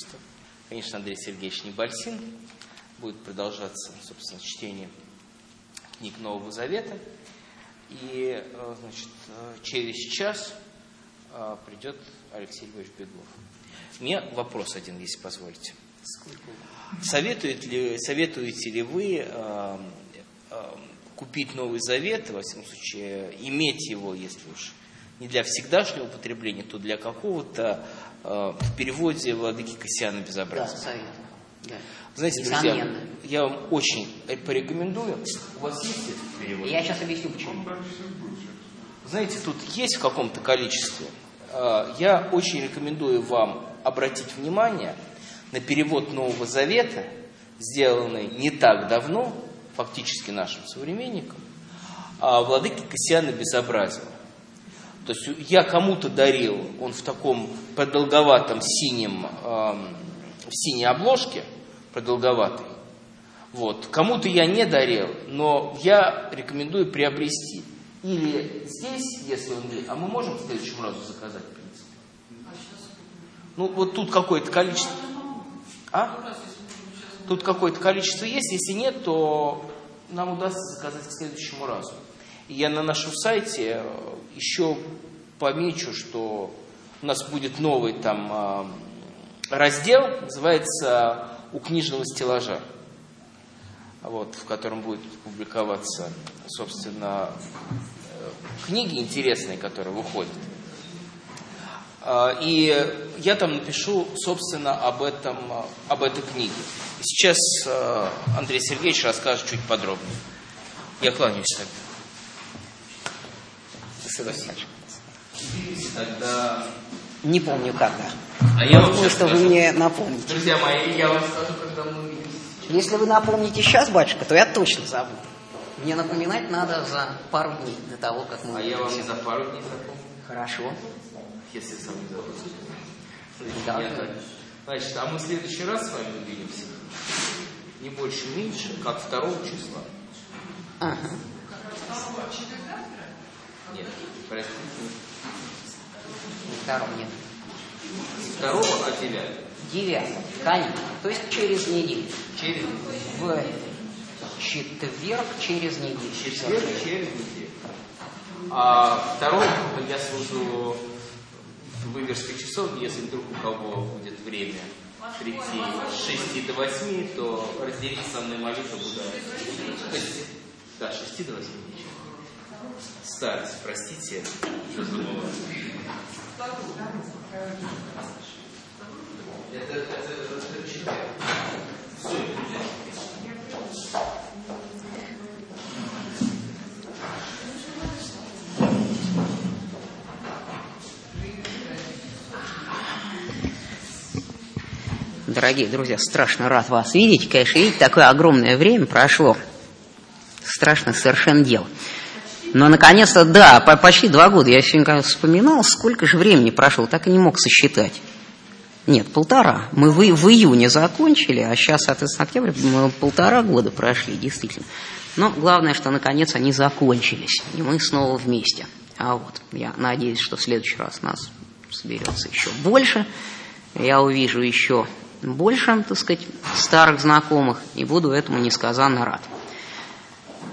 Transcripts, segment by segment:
искусства. Конечно, Андрей Сергеевич Небольсин. Будет продолжаться, собственно, чтение книг Нового Завета. И, э, значит, э, через час э, придет Алексей Львович Беглов. У меня вопрос один, если позволите. Советует ли, советуете ли вы э, э, купить Новый Завет, во всяком случае, иметь его, если уж не для всегдашнего употребления, то для какого-то в переводе Владыки Кассиана Безобразия? Да, советую. Да. Знаете, друзья, я вам очень порекомендую. У вас есть этот перевод? Я сейчас объясню, почему. Знаете, тут есть в каком-то количестве. Э, я очень рекомендую вам обратить внимание на перевод Нового Завета, сделанный не так давно, фактически нашим современником, а владыки Кассиана Безобразия. То есть я кому-то дарил, он в таком продолговатом синем, э, в синей обложке, продолговатой. Вот. Кому-то я не дарил, но я рекомендую приобрести. Или здесь, если он есть, а мы можем в следующем разу заказать, в принципе. Ну, вот тут какое-то количество. А? Тут какое-то количество есть, если нет, то нам удастся заказать к следующему разу. И я на нашем сайте э, еще помечу, что у нас будет новый там э, раздел, называется «У книжного стеллажа», вот, в котором будет публиковаться, собственно, э, книги интересные, которые выходят. А, и я там напишу, собственно, об, этом, об этой книге. Сейчас э, Андрей Сергеевич расскажет чуть подробнее. Я кланяюсь тогда. Свидания. Тогда... Не помню когда. А я вам что вы мне напомните. Друзья мои, я вам скажу, когда мы увидимся. Если вы напомните сейчас, батюшка, то я точно забуду. Мне напоминать надо за пару дней до того, как мы А я вам за пару дней запомню, Хорошо. если сам не забуду. Да. Значит, а мы в следующий раз с вами увидимся. Не больше, меньше, как 2 числа. Ага. Нет, простите, Втором нет. не 2, а 9. Девятого. Конечно. То есть через неделю. Через В четверг через неделю. четверг, через неделю. А второго я служу в Иверской часовне, если вдруг у кого будет время прийти с 6 до 8, то разделить со мной молитву буду. Да, с 6 до 8 вечера. Старость, простите, что забываю. Это, это, это четверг. Дорогие друзья, страшно рад вас видеть. Конечно, видите, такое огромное время прошло. Страшно совершенно дело. Но, наконец-то, да, по- почти два года. Я сегодня вспоминал, сколько же времени прошло, так и не мог сосчитать. Нет, полтора. Мы в, в июне закончили, а сейчас, соответственно, октябрь, мы полтора года прошли, действительно. Но главное, что наконец они закончились, и мы снова вместе. А вот, я надеюсь, что в следующий раз нас соберется еще больше. Я увижу еще больше, так сказать, старых знакомых, и буду этому несказанно рад.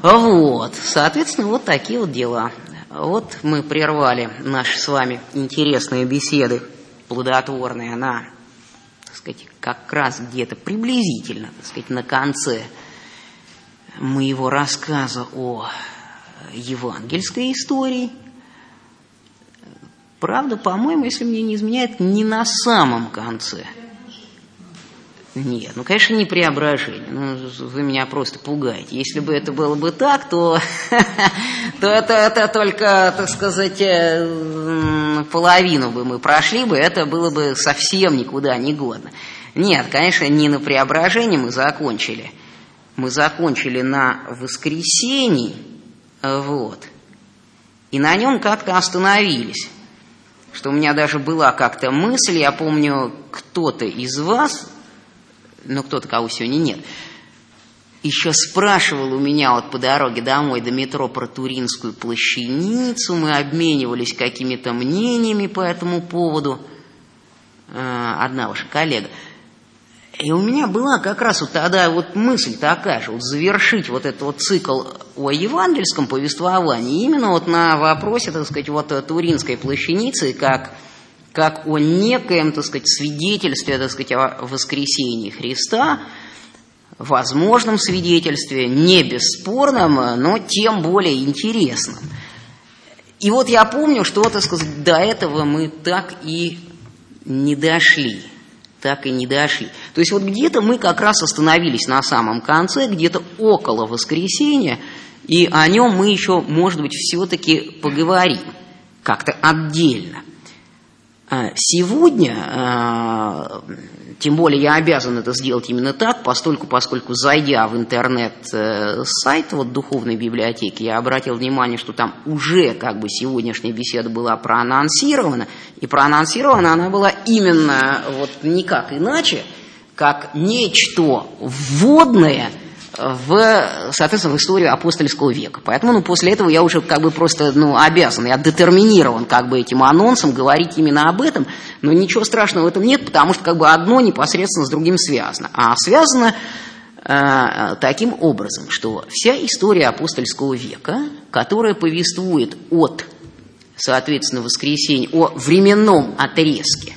Вот, соответственно, вот такие вот дела. Вот мы прервали наши с вами интересные беседы, плодотворные, на, так сказать, как раз где-то приблизительно, так сказать, на конце моего рассказа о евангельской истории. Правда, по-моему, если мне не изменяет, не на самом конце – нет, ну, конечно, не преображение. Ну, вы меня просто пугаете. Если бы это было бы так, то, то это, это только, так сказать, э, половину бы мы прошли бы, это было бы совсем никуда не годно. Нет, конечно, не на преображении мы закончили. Мы закончили на воскресенье, вот, и на нем как-то остановились. Что у меня даже была как-то мысль, я помню, кто-то из вас но кто-то, кого сегодня нет, еще спрашивал у меня вот по дороге домой до метро про Туринскую плащаницу, мы обменивались какими-то мнениями по этому поводу. Одна ваша коллега. И у меня была как раз вот тогда вот мысль такая же, вот завершить вот этот вот цикл о евангельском повествовании именно вот на вопросе, так сказать, вот Туринской плащаницы, как, как о некоем, так сказать, свидетельстве, так сказать, о воскресении Христа, возможном свидетельстве, не бесспорном, но тем более интересном. И вот я помню, что, так сказать, до этого мы так и не дошли так и не дошли. То есть вот где-то мы как раз остановились на самом конце, где-то около воскресенья, и о нем мы еще, может быть, все-таки поговорим как-то отдельно. А сегодня а, тем более я обязан это сделать именно так, постольку, поскольку зайдя в интернет-сайт вот духовной библиотеки, я обратил внимание, что там уже как бы сегодняшняя беседа была проанонсирована, и проанонсирована она была именно вот никак иначе, как нечто вводное – в, соответственно, в историю апостольского века. Поэтому ну, после этого я уже как бы просто ну, обязан, я детерминирован как бы этим анонсом говорить именно об этом, но ничего страшного в этом нет, потому что как бы одно непосредственно с другим связано. А связано э, таким образом, что вся история апостольского века, которая повествует от, соответственно, воскресенья, о временном отрезке –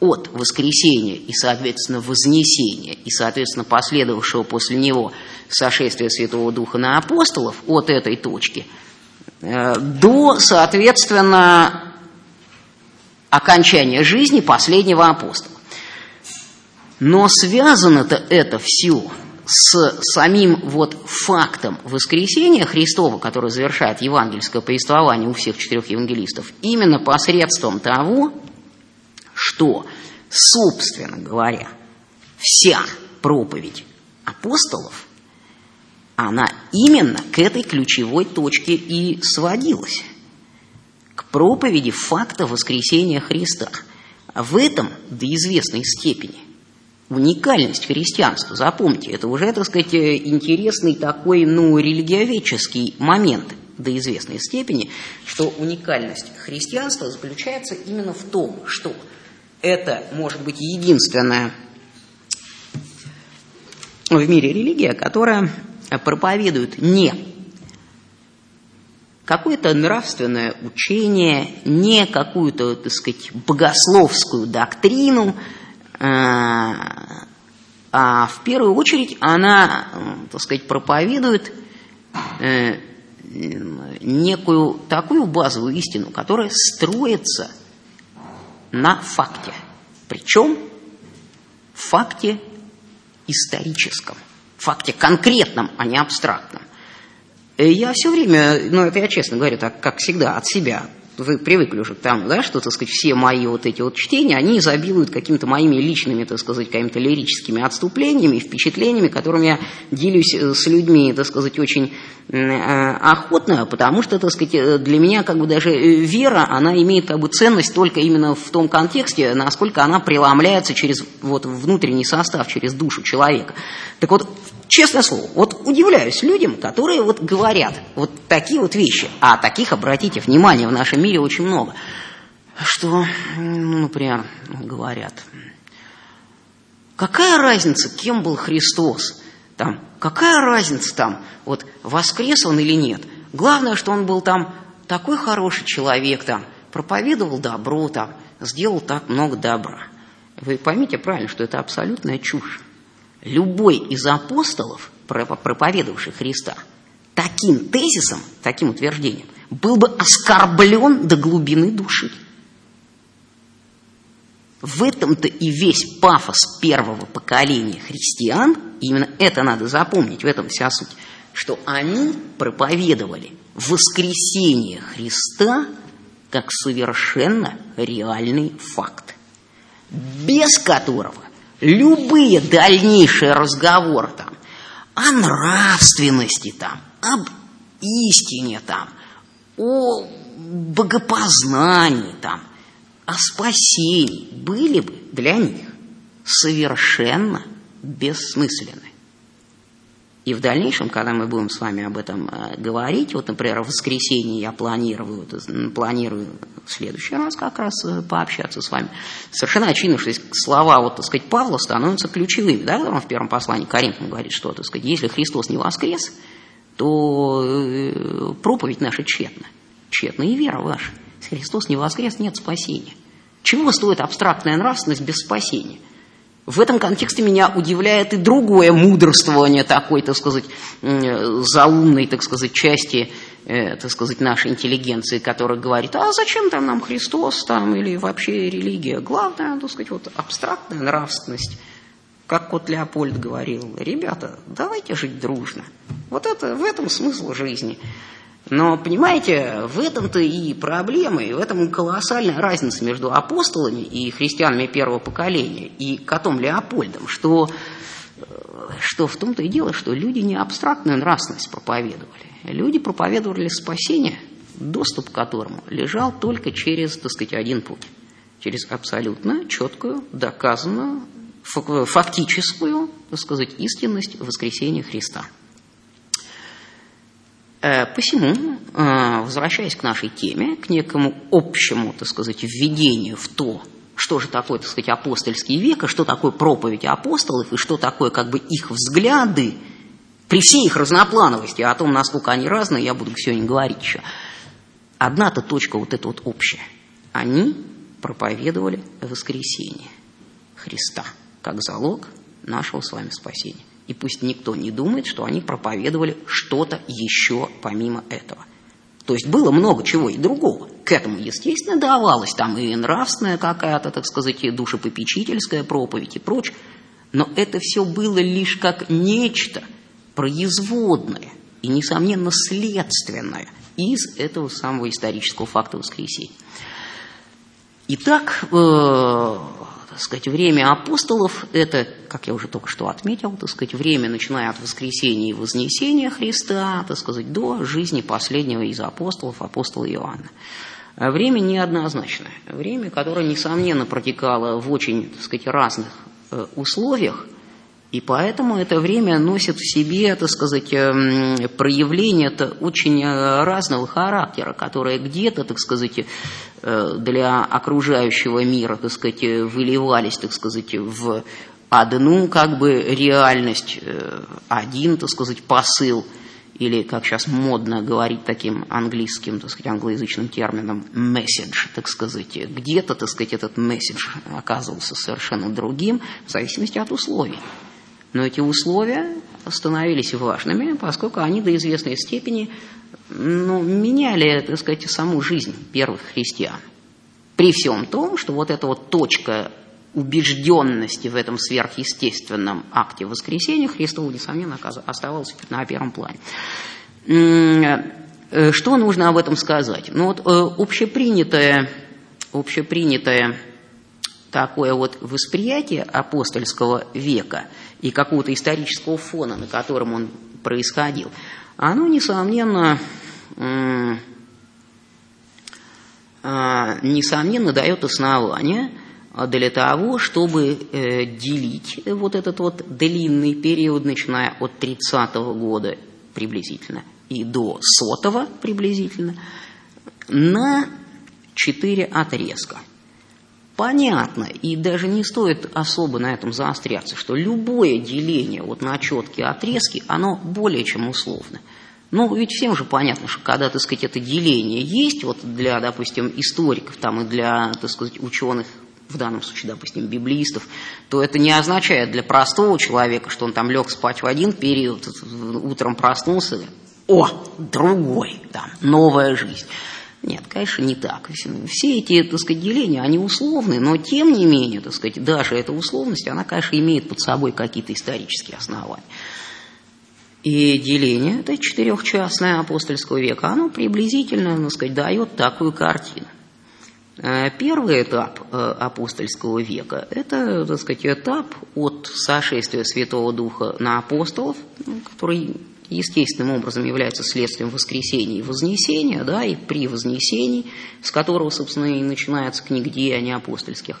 от воскресения и, соответственно, вознесения, и, соответственно, последовавшего после него сошествия Святого Духа на апостолов от этой точки э, до, соответственно, окончания жизни последнего апостола. Но связано-то это все с самим вот фактом воскресения Христова, который завершает евангельское повествование у всех четырех евангелистов, именно посредством того, что, собственно говоря, вся проповедь апостолов, она именно к этой ключевой точке и сводилась, к проповеди факта воскресения Христа. В этом до известной степени уникальность христианства. Запомните, это уже, так сказать, интересный такой, ну, религиоведческий момент до известной степени, что уникальность христианства заключается именно в том, что это может быть единственная в мире религия, которая проповедует не какое-то нравственное учение, не какую-то, так сказать, богословскую доктрину, а, а в первую очередь она, так сказать, проповедует э, некую такую базовую истину, которая строится на факте. Причем факте историческом, факте конкретном, а не абстрактном. Я все время, ну это я честно говорю, так как всегда, от себя, вы привыкли уже к тому, да, что, так сказать, все мои вот эти вот чтения, они изобилуют какими-то моими личными, так сказать, какими-то лирическими отступлениями, впечатлениями, которыми я делюсь э, с людьми, так сказать, очень э, охотно, потому что, так сказать, э, для меня как бы даже вера, она имеет как бы ценность только именно в том контексте, насколько она преломляется через вот внутренний состав, через душу человека. Так вот, Честное слово, вот удивляюсь людям, которые вот говорят вот такие вот вещи, а таких, обратите внимание, в нашем мире очень много, что, ну, например, говорят, какая разница, кем был Христос, там, какая разница там, вот воскрес он или нет, главное, что он был там такой хороший человек, там, проповедовал добро, там, сделал так много добра. Вы поймите правильно, что это абсолютная чушь любой из апостолов, проповедовавший Христа, таким тезисом, таким утверждением, был бы оскорблен до глубины души. В этом-то и весь пафос первого поколения христиан, именно это надо запомнить, в этом вся суть, что они проповедовали воскресение Христа как совершенно реальный факт, без которого любые дальнейшие разговоры там о нравственности там, об истине там, о богопознании там, о спасении были бы для них совершенно бессмысленны. И в дальнейшем, когда мы будем с вами об этом э, говорить, вот, например, в воскресенье я планирую, планирую в следующий раз как раз э, пообщаться с вами, совершенно очевидно, что слова, вот, так сказать, Павла становятся ключевыми, да, он в первом послании Коринфянам говорит, что, так сказать, если Христос не воскрес, то э, проповедь наша тщетна, тщетна и вера ваша. Если Христос не воскрес, нет спасения. Чего стоит абстрактная нравственность без спасения? В этом контексте меня удивляет и другое мудрствование такой, так сказать, заумной, так сказать, части, э, так сказать, нашей интеллигенции, которая говорит, а зачем там нам Христос там или вообще религия? Главное, так сказать, вот абстрактная нравственность. Как вот Леопольд говорил, ребята, давайте жить дружно. Вот это, в этом смысл жизни. Но, понимаете, в этом-то и проблема, и в этом колоссальная разница между апостолами и христианами первого поколения и котом Леопольдом, что, э, что в том-то и дело, что люди не абстрактную нравственность проповедовали. Люди проповедовали спасение, доступ к которому лежал только через, так сказать, один путь. Через абсолютно четкую, доказанную, фактическую, так сказать, истинность воскресения Христа – посему, э, возвращаясь к нашей теме, к некому общему, так сказать, введению в то, что же такое, так сказать, апостольский век, и что такое проповедь апостолов, и что такое как бы их взгляды, при всей их разноплановости, о том, насколько они разные, я буду сегодня говорить еще. Одна-то точка вот эта вот общая. Они проповедовали воскресение Христа как залог нашего с вами спасения. И пусть никто не думает, что они проповедовали что-то еще помимо этого. То есть было много чего и другого. К этому, естественно, давалось там и нравственная какая-то, так сказать, и душепопечительская проповедь и прочее. Но это все было лишь как нечто производное и, несомненно, следственное из этого самого исторического факта воскресения. Итак, э, так сказать, время апостолов – это, как я уже только что отметил, так сказать, время, начиная от воскресения и вознесения Христа, так сказать, до жизни последнего из апостолов, апостола Иоанна. А время неоднозначное. Время, которое, несомненно, протекало в очень, так сказать, разных э, условиях, и поэтому это время носит в себе, так сказать, эм, проявления очень э, разного характера, которые где-то, так сказать, Э, для окружающего мира, так сказать, выливались, так сказать, в одну как бы реальность, э, один, так сказать, посыл, или, как сейчас модно говорить таким английским, так сказать, англоязычным термином, message, так сказать, где-то, так сказать, этот месседж оказывался совершенно другим, в зависимости от условий. Но эти условия становились важными, поскольку они до известной степени ну, меняли, так сказать, саму жизнь первых христиан. При всем том, что вот эта вот точка убежденности в этом сверхъестественном акте воскресения Христова, несомненно, оставалась на первом плане. Э, что нужно об этом сказать? Ну вот э, общепринятое, общепринятое такое вот восприятие апостольского века и какого-то исторического фона, на котором он происходил, оно, несомненно, а, несомненно, дает основания для того, чтобы э, делить вот этот вот длинный период, начиная от 30-го года приблизительно и до сотого приблизительно, на четыре отрезка. Понятно, и даже не стоит особо на этом заостряться, что любое деление вот на четкие отрезки, оно более чем условно. Ну, ведь всем же понятно, что когда, так сказать, это деление есть, вот для, допустим, историков там и для, так сказать, ученых, в данном случае, допустим, библистов, то это не означает для простого человека, что он там лег спать в один период, утром проснулся, о, другой, там, новая жизнь. Нет, конечно, не так. Все эти, так сказать, деления, они условны, но тем не менее, так сказать, даже эта условность, она, конечно, имеет под собой какие-то исторические основания. И деление, это четырехчастное апостольского века, оно приблизительно, так сказать, дает такую картину. Э, первый этап э, апостольского века – это, так сказать, этап от сошествия Святого Духа на апостолов, ну, который естественным образом является следствием воскресения и вознесения, да, и при вознесении, с которого, собственно, и начинается книга деяний апостольских,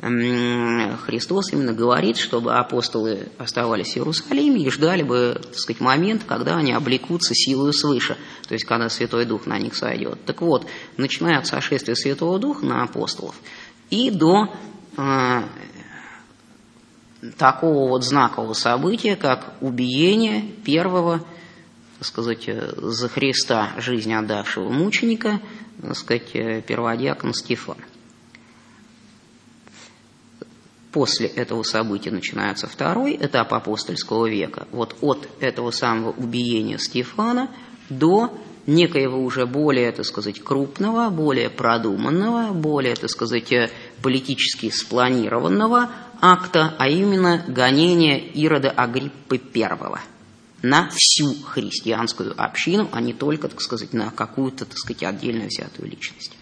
Христос именно говорит, чтобы апостолы оставались в Иерусалиме и ждали бы, так сказать, момент, когда они облекутся силою свыше, то есть когда Святой Дух на них сойдет. Так вот, начиная от сошествия Святого Духа на апостолов и до э, такого вот знакового события, как убиение первого, так сказать, за Христа жизнь отдавшего мученика, так сказать, перводиакон Стефан. После этого события начинается второй этап апостольского века. Вот от этого самого убиения Стефана до некоего уже более, так сказать, крупного, более продуманного, более, так сказать, политически спланированного акта, а именно гонения Ирода Агриппы I на всю христианскую общину, а не только, так сказать, на какую-то, так сказать, отдельную взятую личность.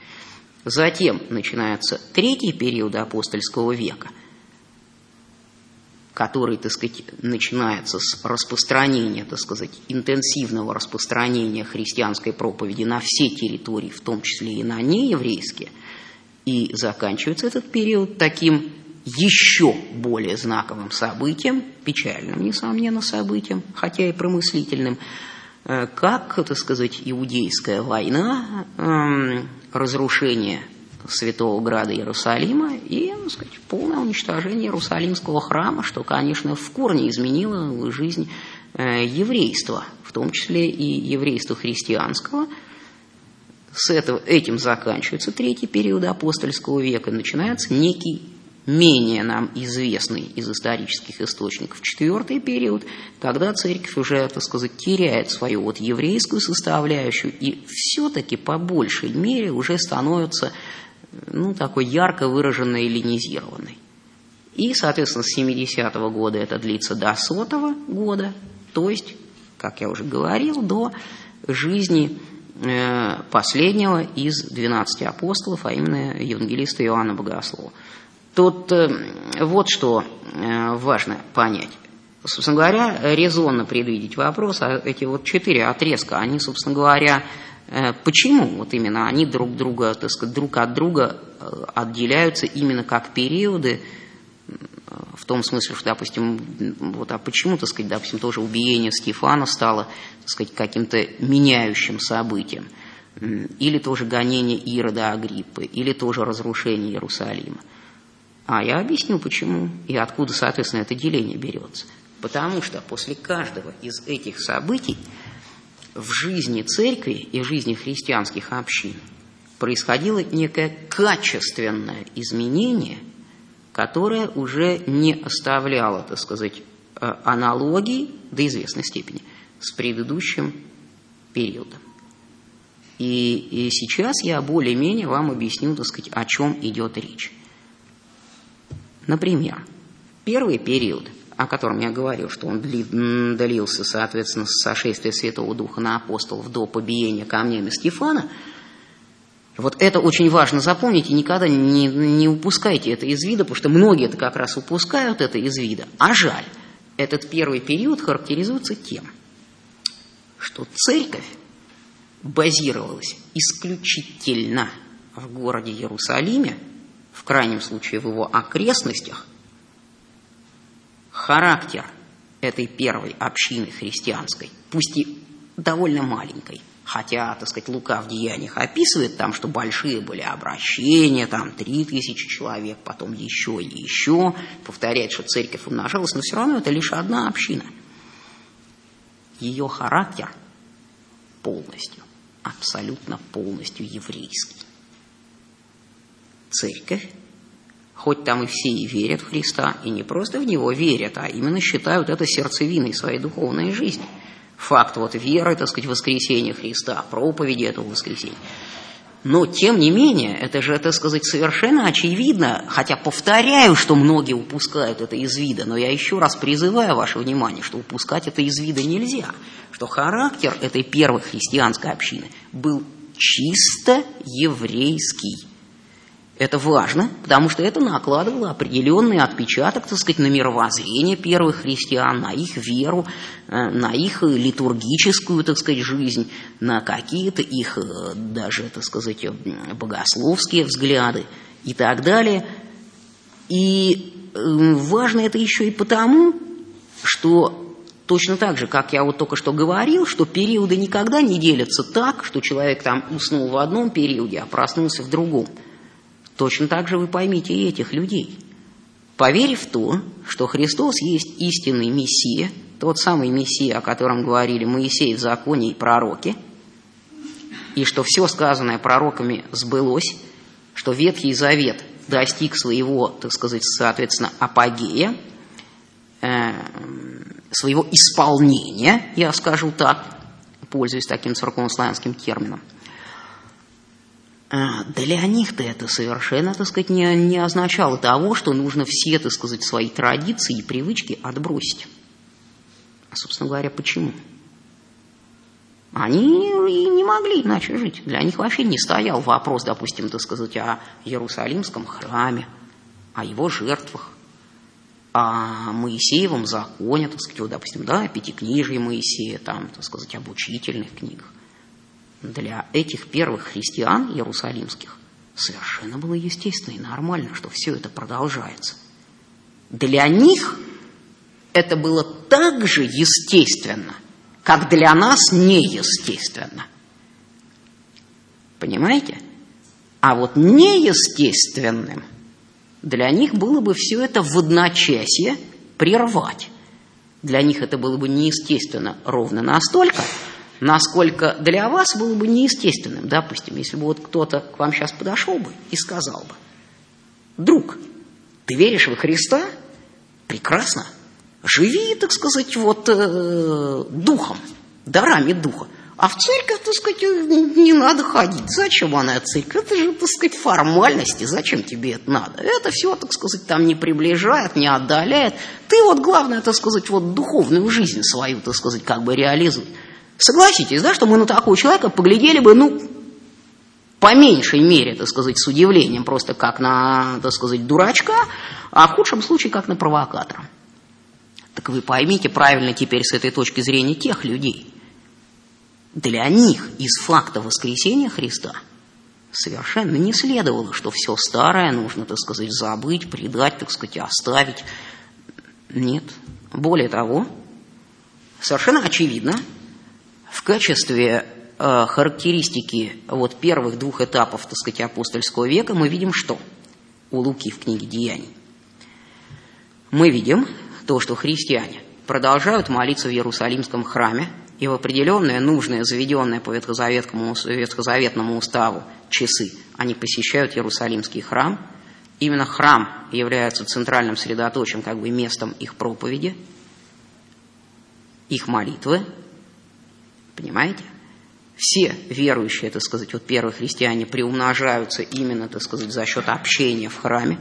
Затем начинается третий период апостольского века – который, так сказать, начинается с распространения, так сказать, интенсивного распространения христианской проповеди на все территории, в том числе и на нееврейские, и заканчивается этот период таким еще более знаковым событием, печальным, несомненно, событием, хотя и промыслительным, э, как, так сказать, иудейская война, эм, разрушение Святого Града Иерусалима и, так сказать, полное уничтожение Иерусалимского храма, что, конечно, в корне изменило жизнь э, еврейства, в том числе и еврейства христианского. С этого, этим заканчивается третий период апостольского века, начинается некий менее нам известный из исторических источников четвертый период, когда церковь уже, так сказать, теряет свою вот еврейскую составляющую и все-таки по большей мере уже становится ну, такой ярко выраженной эллинизированной. И, соответственно, с 70-го года это длится до сотого года, то есть, как я уже говорил, до жизни э, последнего из 12 апостолов, а именно евангелиста Иоанна Богослова. Тут э, вот что э, важно понять. Собственно говоря, резонно предвидеть вопрос, а эти вот четыре отрезка, они, собственно говоря, почему вот именно они друг друга, так сказать, друг от друга э, отделяются именно как периоды, в том смысле, что, допустим, вот, а почему, так сказать, допустим, тоже убиение Стефана стало, так сказать, каким-то меняющим событием, или тоже гонение Ирода Агриппы, или тоже разрушение Иерусалима. А я объясню, почему и откуда, соответственно, это деление берется. Потому что после каждого из этих событий в жизни церкви и жизни христианских общин происходило некое качественное изменение, которое уже не оставляло, так сказать, э, аналогий до известной степени с предыдущим периодом. И, и сейчас я более-менее вам объясню, так сказать, о чем идет речь. Например, первый период о котором я говорил, что он длился, соответственно, с сошествия Святого Духа на апостолов до побиения камнями Стефана, вот это очень важно запомнить и никогда не, не упускайте это из вида, потому что многие это как раз упускают это из вида. А жаль, этот первый период характеризуется тем, что церковь базировалась исключительно в городе Иерусалиме, в крайнем случае в его окрестностях – характер этой первой общины христианской, пусть и довольно маленькой, хотя, так сказать, Лука в деяниях описывает там, что большие были обращения, там три тысячи человек, потом еще и еще, повторяет, что церковь умножалась, но все равно это лишь одна община. Ее характер полностью, абсолютно полностью еврейский. Церковь хоть там и все и верят в Христа, и не просто в Него верят, а именно считают это сердцевиной своей духовной жизни. Факт вот веры, так сказать, воскресения Христа, проповеди этого воскресения. Но, тем не менее, это же, так сказать, совершенно очевидно, хотя повторяю, что многие упускают это из вида, но я еще раз призываю ваше внимание, что упускать это из вида нельзя, что характер этой первой христианской общины был чисто еврейский. Это важно, потому что это накладывало определенный отпечаток, так сказать, на мировоззрение первых христиан, на их веру, э, на их литургическую, так сказать, жизнь, на какие-то их э, даже, так сказать, богословские взгляды и так далее. И эм, важно это еще и потому, что Точно так же, как я вот только что говорил, что периоды никогда не делятся так, что человек там уснул в одном периоде, а проснулся в другом. Точно так же вы поймите и этих людей. Поверив в то, что Христос есть истинный Мессия, тот самый Мессия, о котором говорили Моисей в законе и пророки, и что все сказанное пророками сбылось, что Ветхий Завет достиг своего, так сказать, соответственно, апогея, э, своего исполнения, я скажу так, пользуясь таким церковнославянским термином, для них-то это совершенно, так сказать, не, не означало того, что нужно все, так сказать, свои традиции и привычки отбросить. А, собственно говоря, почему? Они и не могли иначе жить. Для них вообще не стоял вопрос, допустим, так сказать, о Иерусалимском храме, о его жертвах, о Моисеевом законе, так сказать, вот, допустим, да, пятикнижие Моисея, там, так сказать, об учительных книгах. Для этих первых христиан иерусалимских совершенно было естественно и нормально, что все это продолжается. Для них это было так же естественно, как для нас неестественно. Понимаете? А вот неестественным – для них было бы все это в одночасье прервать. Для них это было бы неестественно ровно настолько, насколько для вас было бы неестественным. Допустим, если бы вот кто-то к вам сейчас подошел бы и сказал бы, друг, ты веришь во Христа? Прекрасно. Живи, так сказать, вот э, духом, дарами духа. А в церковь, так сказать, не надо ходить. Зачем она церковь? Это же, так сказать, формальности. Зачем тебе это надо? Это все, так сказать, там не приближает, не отдаляет. Ты вот главное, так сказать, вот духовную жизнь свою, так сказать, как бы реализуй. Согласитесь, да, что мы на такого человека поглядели бы, ну, по меньшей мере, так сказать, с удивлением, просто как на, так сказать, дурачка, а в худшем случае как на провокатора. Так вы поймите правильно теперь с этой точки зрения тех людей – для них из факта воскресения Христа совершенно не следовало, что все старое нужно, так сказать, забыть, предать, так сказать, оставить. Нет. Более того, совершенно очевидно, в качестве э, характеристики вот первых двух этапов, так сказать, апостольского века мы видим что? У Луки в книге «Деяний». Мы видим то, что христиане продолжают молиться в Иерусалимском храме, и в определенное, нужное, заведенное по ветхозаветному, ветхозаветному уставу часы они посещают Иерусалимский храм. Именно храм является центральным средоточием, как бы местом их проповеди, их молитвы. Понимаете? Все верующие, так сказать, вот первые христиане приумножаются именно, так сказать, за счет общения в храме.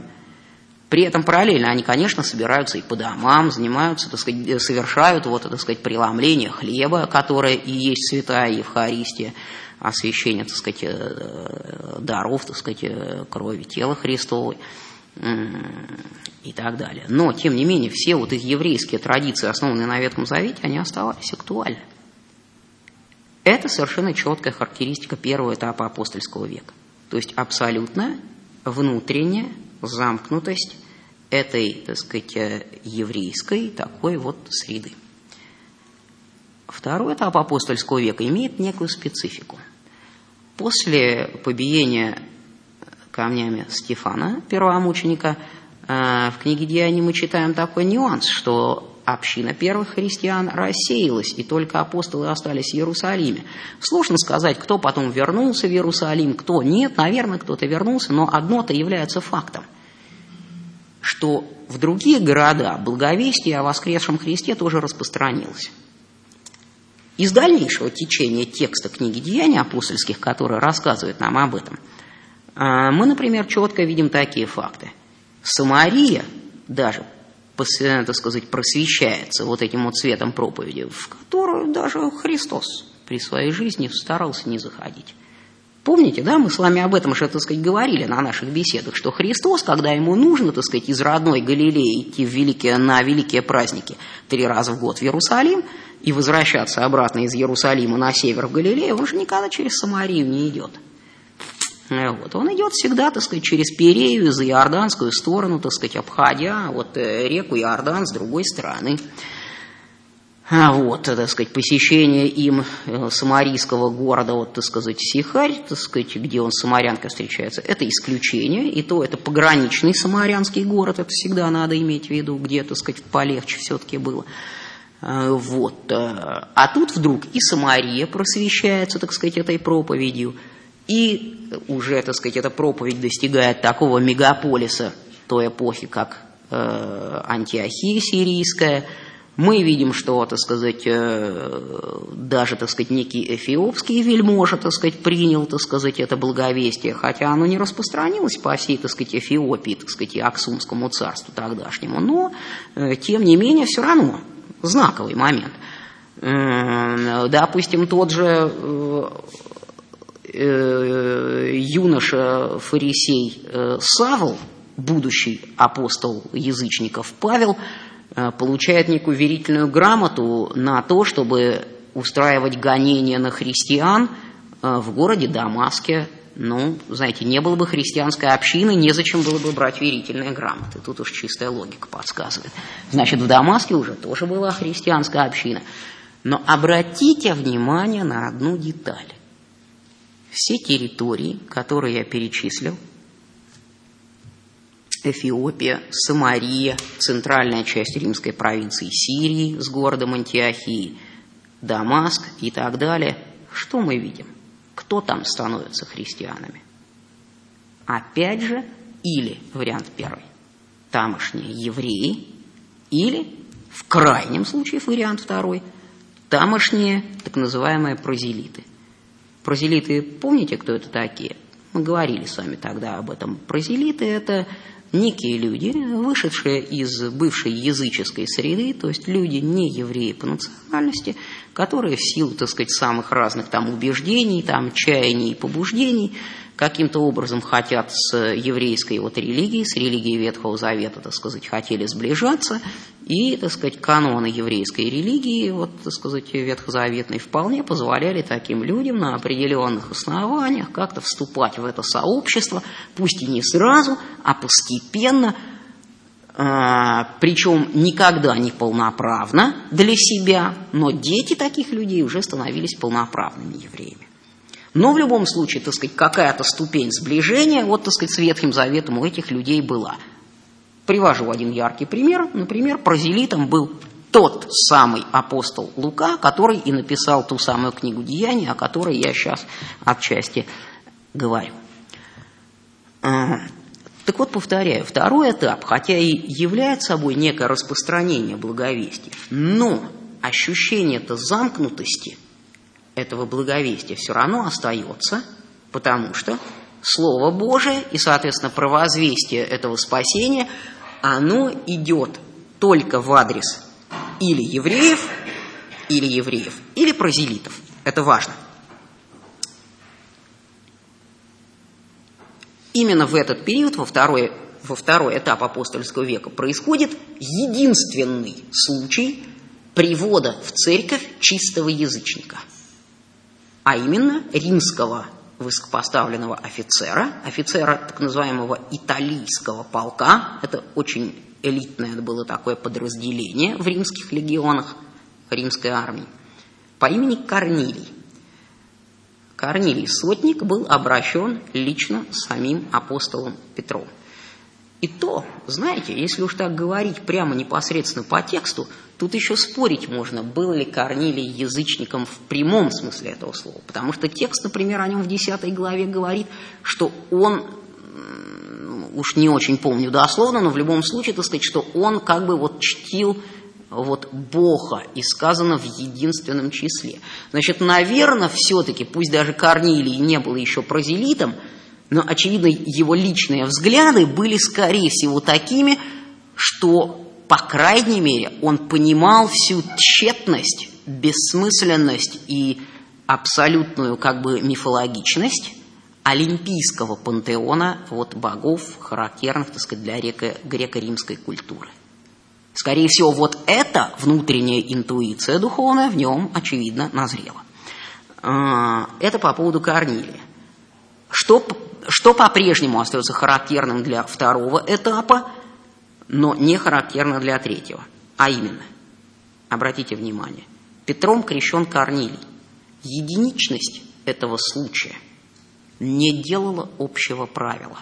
При этом параллельно они, конечно, собираются и по домам, занимаются, так сказать, совершают вот, так сказать, преломление хлеба, которое и есть святая Евхаристия, освящение, так сказать, э, даров, так сказать, э, крови тела Христовой и так далее. Но, тем не менее, все вот эти еврейские традиции, основанные на Ветхом Завете, они оставались актуальны. Это совершенно четкая характеристика первого этапа апостольского века. То есть абсолютно внутренняя замкнутость этой, так сказать, э, еврейской такой вот среды. Второй этап апостольского века имеет некую специфику. После побиения камнями Стефана, первомученика, э, в книге Деяний мы читаем такой нюанс, что община первых христиан рассеялась, и только апостолы остались в Иерусалиме. Сложно сказать, кто потом вернулся в Иерусалим, кто нет. Наверное, кто-то вернулся, но одно-то является фактом, что в другие города благовестие о воскресшем Христе тоже распространилось. Из дальнейшего течения текста книги Деяний апостольских, который рассказывает нам об этом, а, мы, например, четко видим такие факты. Самария даже так сказать, просвещается вот этим вот светом проповеди, в которую даже Христос при своей жизни старался не заходить. Помните, да, мы с вами об этом же, так сказать, говорили на наших беседах, что Христос, когда ему нужно, так сказать, из родной Галилеи идти в великие, на великие праздники три раза в год в Иерусалим и возвращаться обратно из Иерусалима на север в Галилею, он же никогда через Самарию не идет. Э, вот. Он идет всегда, так сказать, через Перею, за Иорданскую сторону, так сказать, обходя вот э, реку Иордан с другой стороны. А вот, так сказать, посещение им э, самарийского города, вот, так сказать, Сихарь, так сказать, где он с самарянкой встречается, это исключение, и то это пограничный самарянский город, это всегда надо иметь в виду, где, так сказать, полегче все-таки было. Вот. А тут вдруг и Самария просвещается, так сказать, этой проповедью, и уже, так сказать, эта проповедь достигает такого мегаполиса той эпохи, как э, Антиохия сирийская. Мы видим, что, так сказать, э, даже, так сказать, некий эфиопский вельможа, так сказать, принял, так сказать, это благовестие, хотя оно не распространилось по всей, так сказать, Эфиопии, так сказать, и Аксумскому царству тогдашнему, но, э, тем не менее, все равно знаковый момент. Э, допустим, тот же э, э, юноша фарисей э, Савл, будущий апостол язычников Павел, э, получает некую верительную грамоту на то, чтобы устраивать гонения на христиан в городе Дамаске. Ну, знаете, не было бы христианской общины, незачем было бы брать верительные грамоты. Тут уж чистая логика подсказывает. Значит, в Дамаске уже тоже была христианская община. Но обратите внимание на одну деталь. Все территории, которые я перечислил, Эфиопия, Самария, центральная часть римской провинции Сирии с городом Антиохии, Дамаск и так далее, что мы видим? Кто там становится христианами? Опять же, или вариант первый, тамошние евреи, или, в крайнем случае, вариант второй, тамошние так называемые прозелиты – Прозелиты, помните, кто это такие? Мы говорили с вами тогда об этом. Прозелиты – это некие люди, вышедшие из бывшей языческой среды, то есть люди не евреи по национальности, которые в силу, так сказать, самых разных там убеждений, там чаяний и побуждений каким-то образом хотят с еврейской вот религией, с религией Ветхого Завета, так сказать, хотели сближаться, и, так сказать, каноны еврейской религии, вот, так сказать, ветхозаветной, вполне позволяли таким людям на определенных основаниях как-то вступать в это сообщество, пусть и не сразу, а постепенно, а, причем никогда не полноправно для себя, но дети таких людей уже становились полноправными евреями. Но в любом случае, так сказать, какая-то ступень сближения, вот, так сказать, с Ветхим Заветом у этих людей была. Привожу один яркий пример. Например, прозелитом был тот самый апостол Лука, который и написал ту самую книгу Деяний, о которой я сейчас отчасти говорю. А, так вот, повторяю, второй этап, хотя и является собой некое распространение благовестия, но ощущение-то замкнутости – этого благовестия все равно остается, потому что Слово Божие и, соответственно, провозвестие этого спасения, оно идет только в адрес или евреев, или евреев, или прозелитов. Это важно. Именно в этот период, во второй, во второй этап апостольского века, происходит единственный случай привода в церковь чистого язычника – а именно римского высокопоставленного офицера, офицера так называемого италийского полка. Это очень элитное было такое подразделение в римских легионах римской армии по имени Корнилий. Корнилий Сотник был обращен лично самим апостолом Петром. И то, знаете, если уж так говорить прямо непосредственно по тексту, тут еще спорить можно, был ли Корнилий язычником в прямом смысле этого слова. Потому что текст, например, о нем в 10 главе говорит, что он, уж не очень помню дословно, но в любом случае, так сказать, что он как бы вот чтил вот Бога, и сказано в единственном числе. Значит, наверное, все-таки, пусть даже Корнилий не был еще прозелитом, но, очевидно, его личные взгляды были, скорее всего, такими, что, по крайней мере, он понимал всю тщетность, бессмысленность и абсолютную как бы мифологичность олимпийского пантеона вот, богов, характерных, так сказать, для греко-римской культуры. Скорее всего, вот эта внутренняя интуиция духовная в нем, очевидно, назрела. А, это по поводу Корнилия. Что что по-прежнему остается характерным для второго этапа, но не характерно для третьего. А именно, обратите внимание, Петром крещен Корнилий. Единичность этого случая не делала общего правила.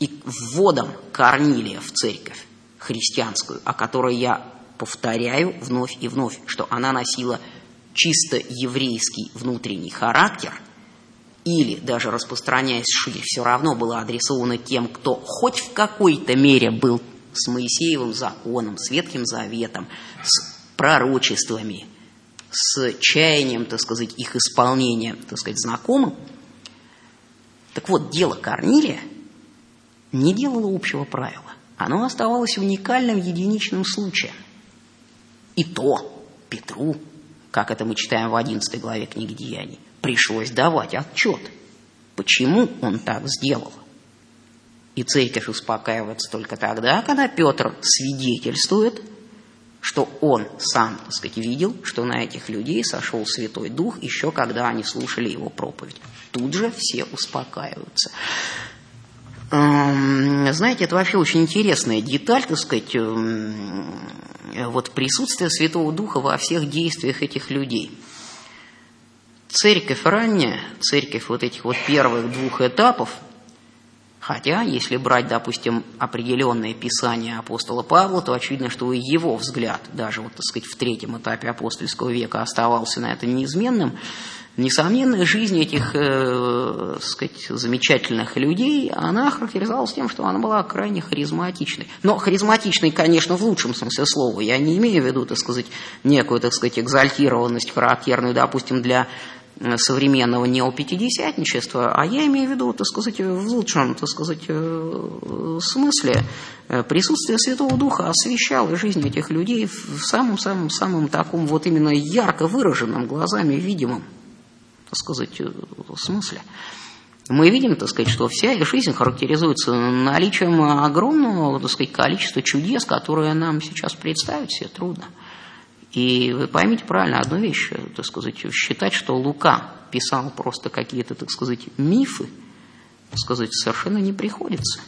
И вводом Корнилия в церковь христианскую, о которой я повторяю вновь и вновь, что она носила чисто еврейский внутренний характер, или даже распространяясь шире, все равно была адресована тем, кто хоть в какой-то мере был с Моисеевым законом, с Ветхим Заветом, с пророчествами, с чаянием, так сказать, их исполнения, так сказать, знакомым. Так вот, дело Корнилия не делало общего правила. Оно оставалось уникальным единичным случаем. И то Петру, как это мы читаем в 11 главе книги Деяний, пришлось давать отчет, почему он так сделал. И церковь успокаивается только тогда, когда Петр свидетельствует, что он сам, так сказать, видел, что на этих людей сошел Святой Дух, еще когда они слушали его проповедь. Тут же все успокаиваются. Эм, знаете, это вообще очень интересная деталь, так сказать, эм, вот присутствие Святого Духа во всех действиях этих людей. Церковь ранняя, церковь вот этих вот первых двух этапов, хотя, если брать, допустим, определенные писания апостола Павла, то очевидно, что и его взгляд, даже вот, так сказать, в третьем этапе апостольского века оставался на это неизменным, Несомненно, жизнь этих, э, сказать, замечательных людей, она характеризовалась тем, что она была крайне харизматичной. Но харизматичной, конечно, в лучшем смысле слова. Я не имею в виду, так сказать, некую, так сказать, экзальтированность, характерную, допустим, для современного неопятидесятничества, а я имею в виду, так сказать, в лучшем, так сказать, э, смысле э, присутствие Святого Духа освещало жизнь этих людей в самом-самом-самом таком вот именно ярко выраженном, глазами видимом так сказать, э, смысле. Мы видим, так сказать, что вся их жизнь характеризуется наличием огромного, так сказать, количества чудес, которые нам сейчас представить себе трудно. И вы поймите правильно одну вещь, так сказать, считать, что Лука писал просто какие-то, так сказать, мифы, так сказать, совершенно не приходится.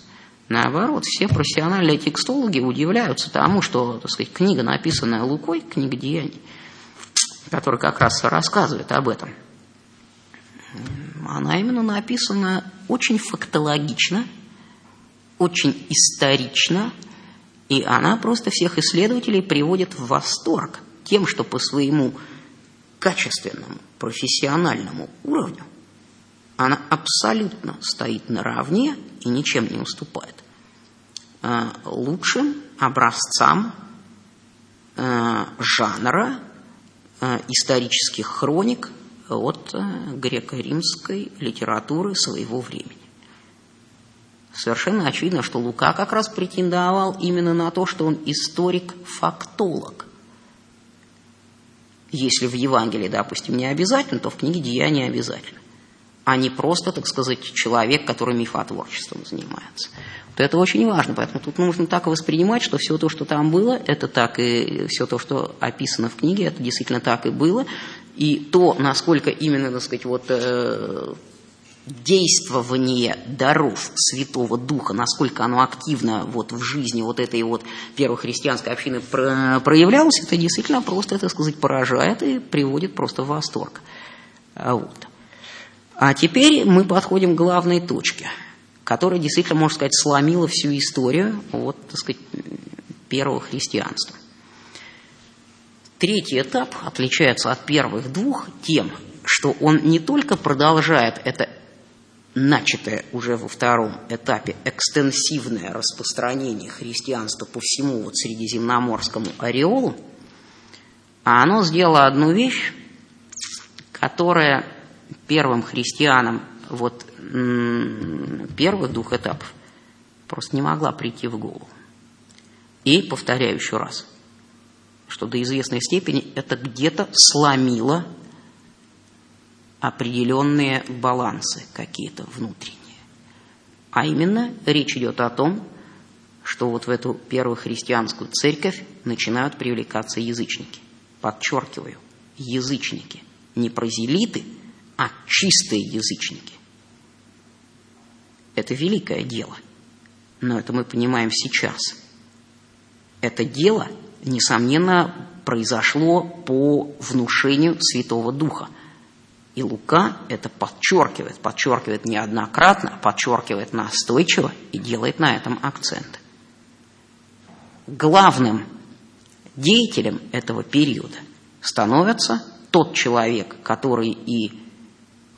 Наоборот, все профессиональные текстологи удивляются тому, что, так сказать, книга, написанная Лукой, книга Деяний, которая как раз рассказывает об этом – она именно написана очень фактологично, очень исторично, и она просто всех исследователей приводит в восторг тем, что по своему качественному, профессиональному уровню она абсолютно стоит наравне и ничем не уступает э, лучшим образцам э, жанра э, исторических хроник от греко-римской литературы своего времени. Совершенно очевидно, что Лука как раз претендовал именно на то, что он историк-фактолог. Если в Евангелии, допустим, не обязательно, то в книге «Деяния» обязательно. А не просто, так сказать, человек, который мифотворчеством занимается. Вот это очень важно, поэтому тут нужно так воспринимать, что все то, что там было, это так и все то, что описано в книге, это действительно так и было, и то, насколько именно, так сказать, вот э, действование даров Святого Духа, насколько оно активно вот в жизни вот этой вот первой христианской общины проявлялось, это действительно просто, так сказать, поражает и приводит просто в восторг. А вот. А теперь мы подходим к главной точке, которая действительно, можно сказать, сломила всю историю вот, так сказать, первого христианства. Третий этап отличается от первых двух тем, что он не только продолжает это начатое уже во втором этапе экстенсивное распространение христианства по всему вот средиземноморскому ореолу, а оно сделало одну вещь, которая первым христианам вот первых двух этапов просто не могла прийти в голову. И, повторяю еще раз – что до известной степени это где-то сломило определенные балансы какие-то внутренние. А именно речь идет о том, что вот в эту первую христианскую церковь начинают привлекаться язычники. Подчеркиваю, язычники. Не прозелиты, а чистые язычники. это великое дело. Но это мы понимаем сейчас. Это дело, несомненно, произошло по внушению Святого Духа. И Лука это подчеркивает, подчеркивает неоднократно, подчеркивает настойчиво и делает на этом акцент. Главным деятелем этого периода становится тот человек, который и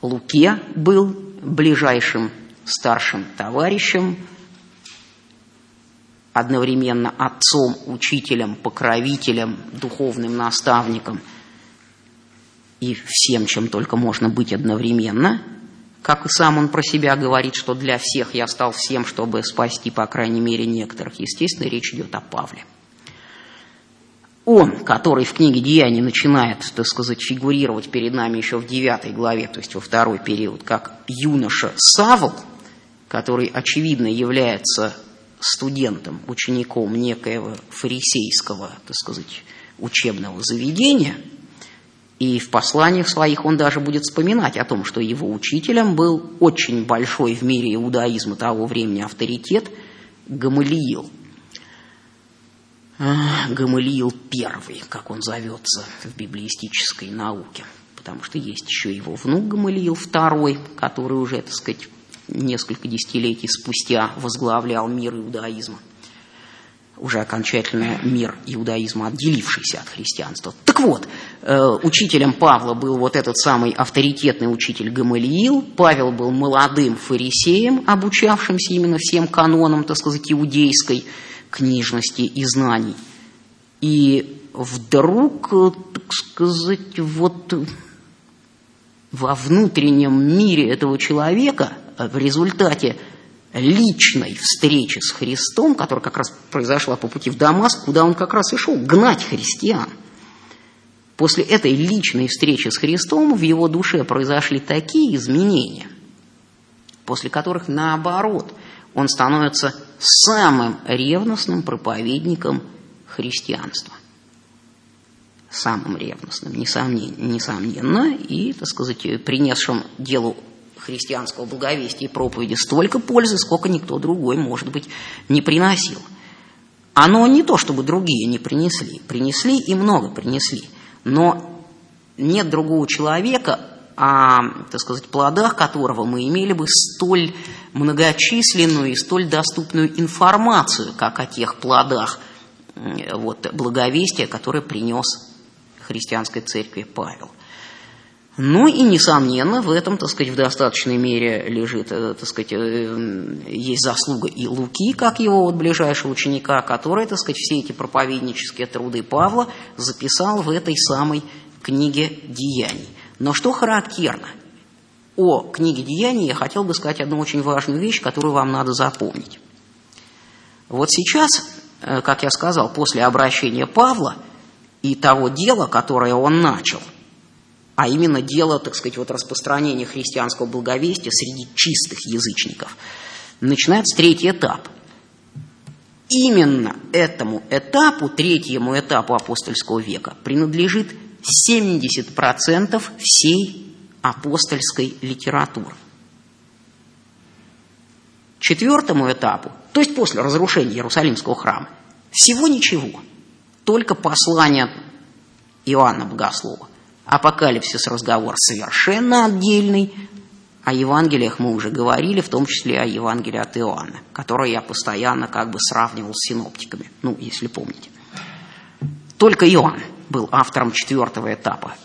Луке был ближайшим старшим товарищем, одновременно отцом, учителем, покровителем, духовным наставником и всем, чем только можно быть одновременно. Как и сам он про себя говорит, что для всех я стал всем, чтобы спасти, по крайней мере, некоторых. Естественно, речь идет о Павле. Он, который в книге Деяний начинает, так сказать, фигурировать перед нами еще в девятой главе, то есть во второй период, как юноша Савл, который, очевидно, является студентом, учеником некоего фарисейского, так сказать, учебного заведения, и в посланиях своих он даже будет вспоминать о том, что его учителем был очень большой в мире иудаизма того времени авторитет Гамалиил. Гамалиил первый, как он зовется в библиистической науке, потому что есть еще его внук Гамалиил второй, который уже, так сказать, несколько десятилетий спустя возглавлял мир иудаизма. Уже окончательно мир иудаизма, отделившийся от христианства. Так вот, э, учителем Павла был вот этот самый авторитетный учитель Гамалиил. Павел был молодым фарисеем, обучавшимся именно всем канонам, так сказать, иудейской книжности и знаний. И вдруг, так сказать, вот во внутреннем мире этого человека в результате личной встречи с Христом, которая как раз произошла по пути в Дамаск, куда он как раз и шел, гнать христиан. После этой личной встречи с Христом в его душе произошли такие изменения, после которых, наоборот, он становится самым ревностным проповедником христианства. Самым ревностным, несомненно, несомненно и, так сказать, принесшим делу христианского благовестия и проповеди столько пользы, сколько никто другой, может быть, не приносил. Оно не то, чтобы другие не принесли. Принесли и много принесли. Но нет другого человека, о, так сказать, плодах которого мы имели бы столь многочисленную и столь доступную информацию, как о тех плодах вот, благовестия, которые принес христианской церкви Павел. Ну и, несомненно, в этом, так сказать, в достаточной мере лежит, э, так сказать, э, есть заслуга и Луки, как его вот ближайшего ученика, который, так сказать, все эти проповеднические труды Павла записал в этой самой книге «Деяний». Но что характерно? О книге «Деяний» я хотел бы сказать одну очень важную вещь, которую вам надо запомнить. Вот сейчас, э, как я сказал, после обращения Павла и того дела, которое он начал – а именно дело, так сказать, вот распространения христианского благовестия среди чистых язычников. Начинается третий этап. Именно этому этапу, третьему этапу апостольского века, принадлежит 70% всей апостольской литературы. Четвертому этапу, то есть после разрушения Иерусалимского храма, всего ничего, только послание Иоанна Богослова. Апокалипсис разговор совершенно отдельный. О Евангелиях мы уже говорили, в том числе о Евангелии от Иоанна, которое я постоянно как бы сравнивал с синоптиками, ну, если помните. Только Иоанн был автором четвертого этапа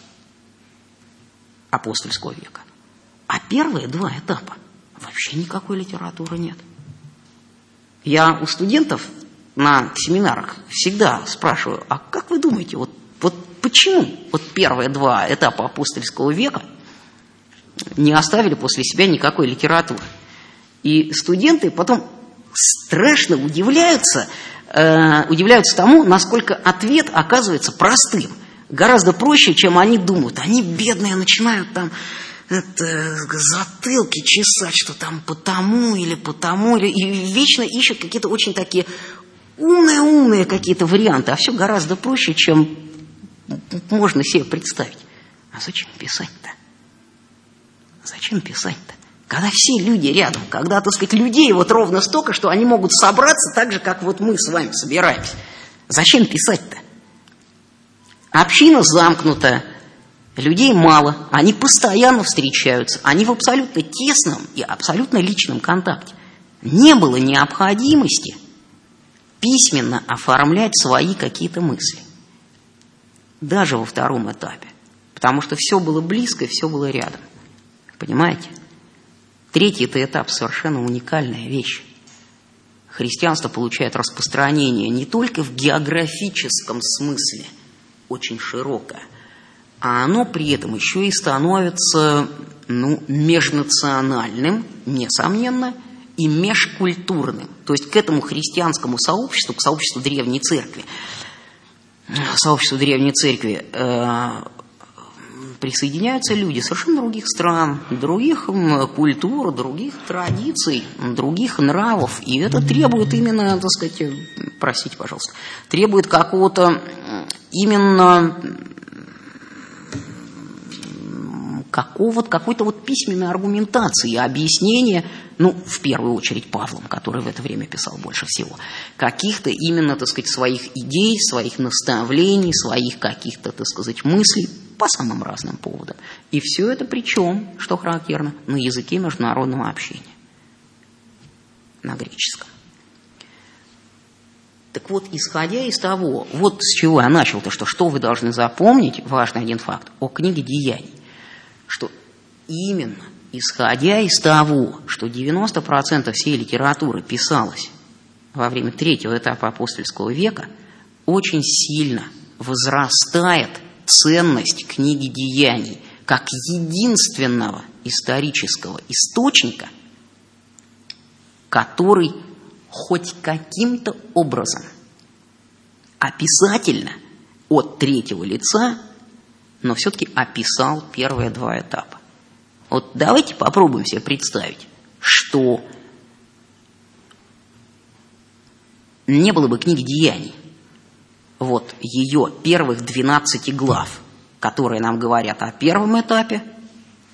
апостольского века. А первые два этапа вообще никакой литературы нет. Я у студентов на семинарах всегда спрашиваю, а как вы думаете, вот, вот Почему вот первые два этапа апостольского века не оставили после себя никакой литературы? И студенты потом страшно удивляются, э, удивляются тому, насколько ответ оказывается простым. Гораздо проще, чем они думают. Они, бедные, начинают там это, затылки чесать, что там потому или потому, или, и вечно ищут какие-то очень такие умные-умные какие-то варианты, а все гораздо проще, чем можно себе представить. А зачем писать-то? Зачем писать-то? Когда все люди рядом, когда, так сказать, людей вот ровно столько, что они могут собраться так же, как вот мы с вами собираемся. Зачем писать-то? Община замкнутая, людей мало, они постоянно встречаются, они в абсолютно тесном и абсолютно личном контакте. Не было необходимости письменно оформлять свои какие-то мысли. Даже во втором этапе. Потому что все было близко, все было рядом. Понимаете? Третий это этап совершенно уникальная вещь. Христианство получает распространение не только в географическом смысле, очень широкое, а оно при этом еще и становится ну, межнациональным, несомненно, и межкультурным. То есть к этому христианскому сообществу, к сообществу Древней Церкви, сообществу Древней Церкви, э, присоединяются люди совершенно других стран, других культур, других традиций, других нравов. И это требует именно, так сказать, простите, пожалуйста, требует какого-то именно какого-то, какой-то вот письменной аргументации, объяснения, ну, в первую очередь Павлом, который в это время писал больше всего, каких-то именно, так сказать, своих идей, своих наставлений, своих каких-то, так сказать, мыслей по самым разным поводам. И все это причем, что характерно, на языке международного общения, на греческом. Так вот, исходя из того, вот с чего я начал-то, что что вы должны запомнить, важный один факт, о книге «Деяний», что именно исходя из того, что 90% всей литературы писалось во время третьего этапа апостольского века, очень сильно возрастает ценность книги «Деяний» как единственного исторического источника, который хоть каким-то образом описательно от третьего лица, но все-таки описал первые два этапа. Вот давайте попробуем себе представить, что не было бы книги «Деяний», вот ее первых 12 глав, которые нам говорят о первом этапе,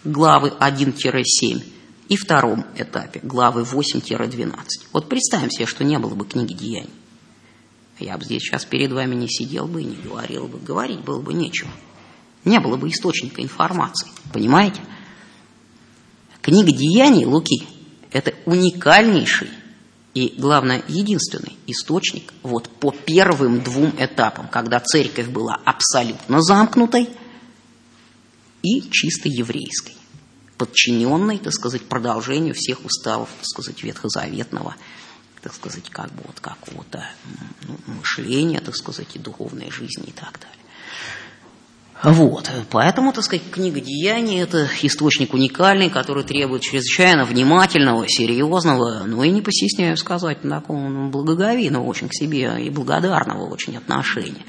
главы 1-7, и втором этапе, главы 8-12. Вот представим себе, что не было бы книги «Деяний». Я бы здесь сейчас перед вами не сидел бы и не говорил бы, говорить было бы нечего. Не было бы источника информации, понимаете? Книга «Деяний» Луки – это уникальнейший и, главное, единственный источник вот по первым двум этапам, когда церковь была абсолютно замкнутой и чисто еврейской, подчиненной, так сказать, продолжению всех уставов, так сказать, ветхозаветного, так сказать, как бы вот какого-то ну, мышления, так сказать, и духовной жизни и так далее. Вот, поэтому, так сказать, книга «Деяний» – это источник уникальный, который требует чрезвычайно внимательного, серьезного, ну и не постесняюсь сказать, такого ну, благоговейного очень к себе и благодарного очень отношения.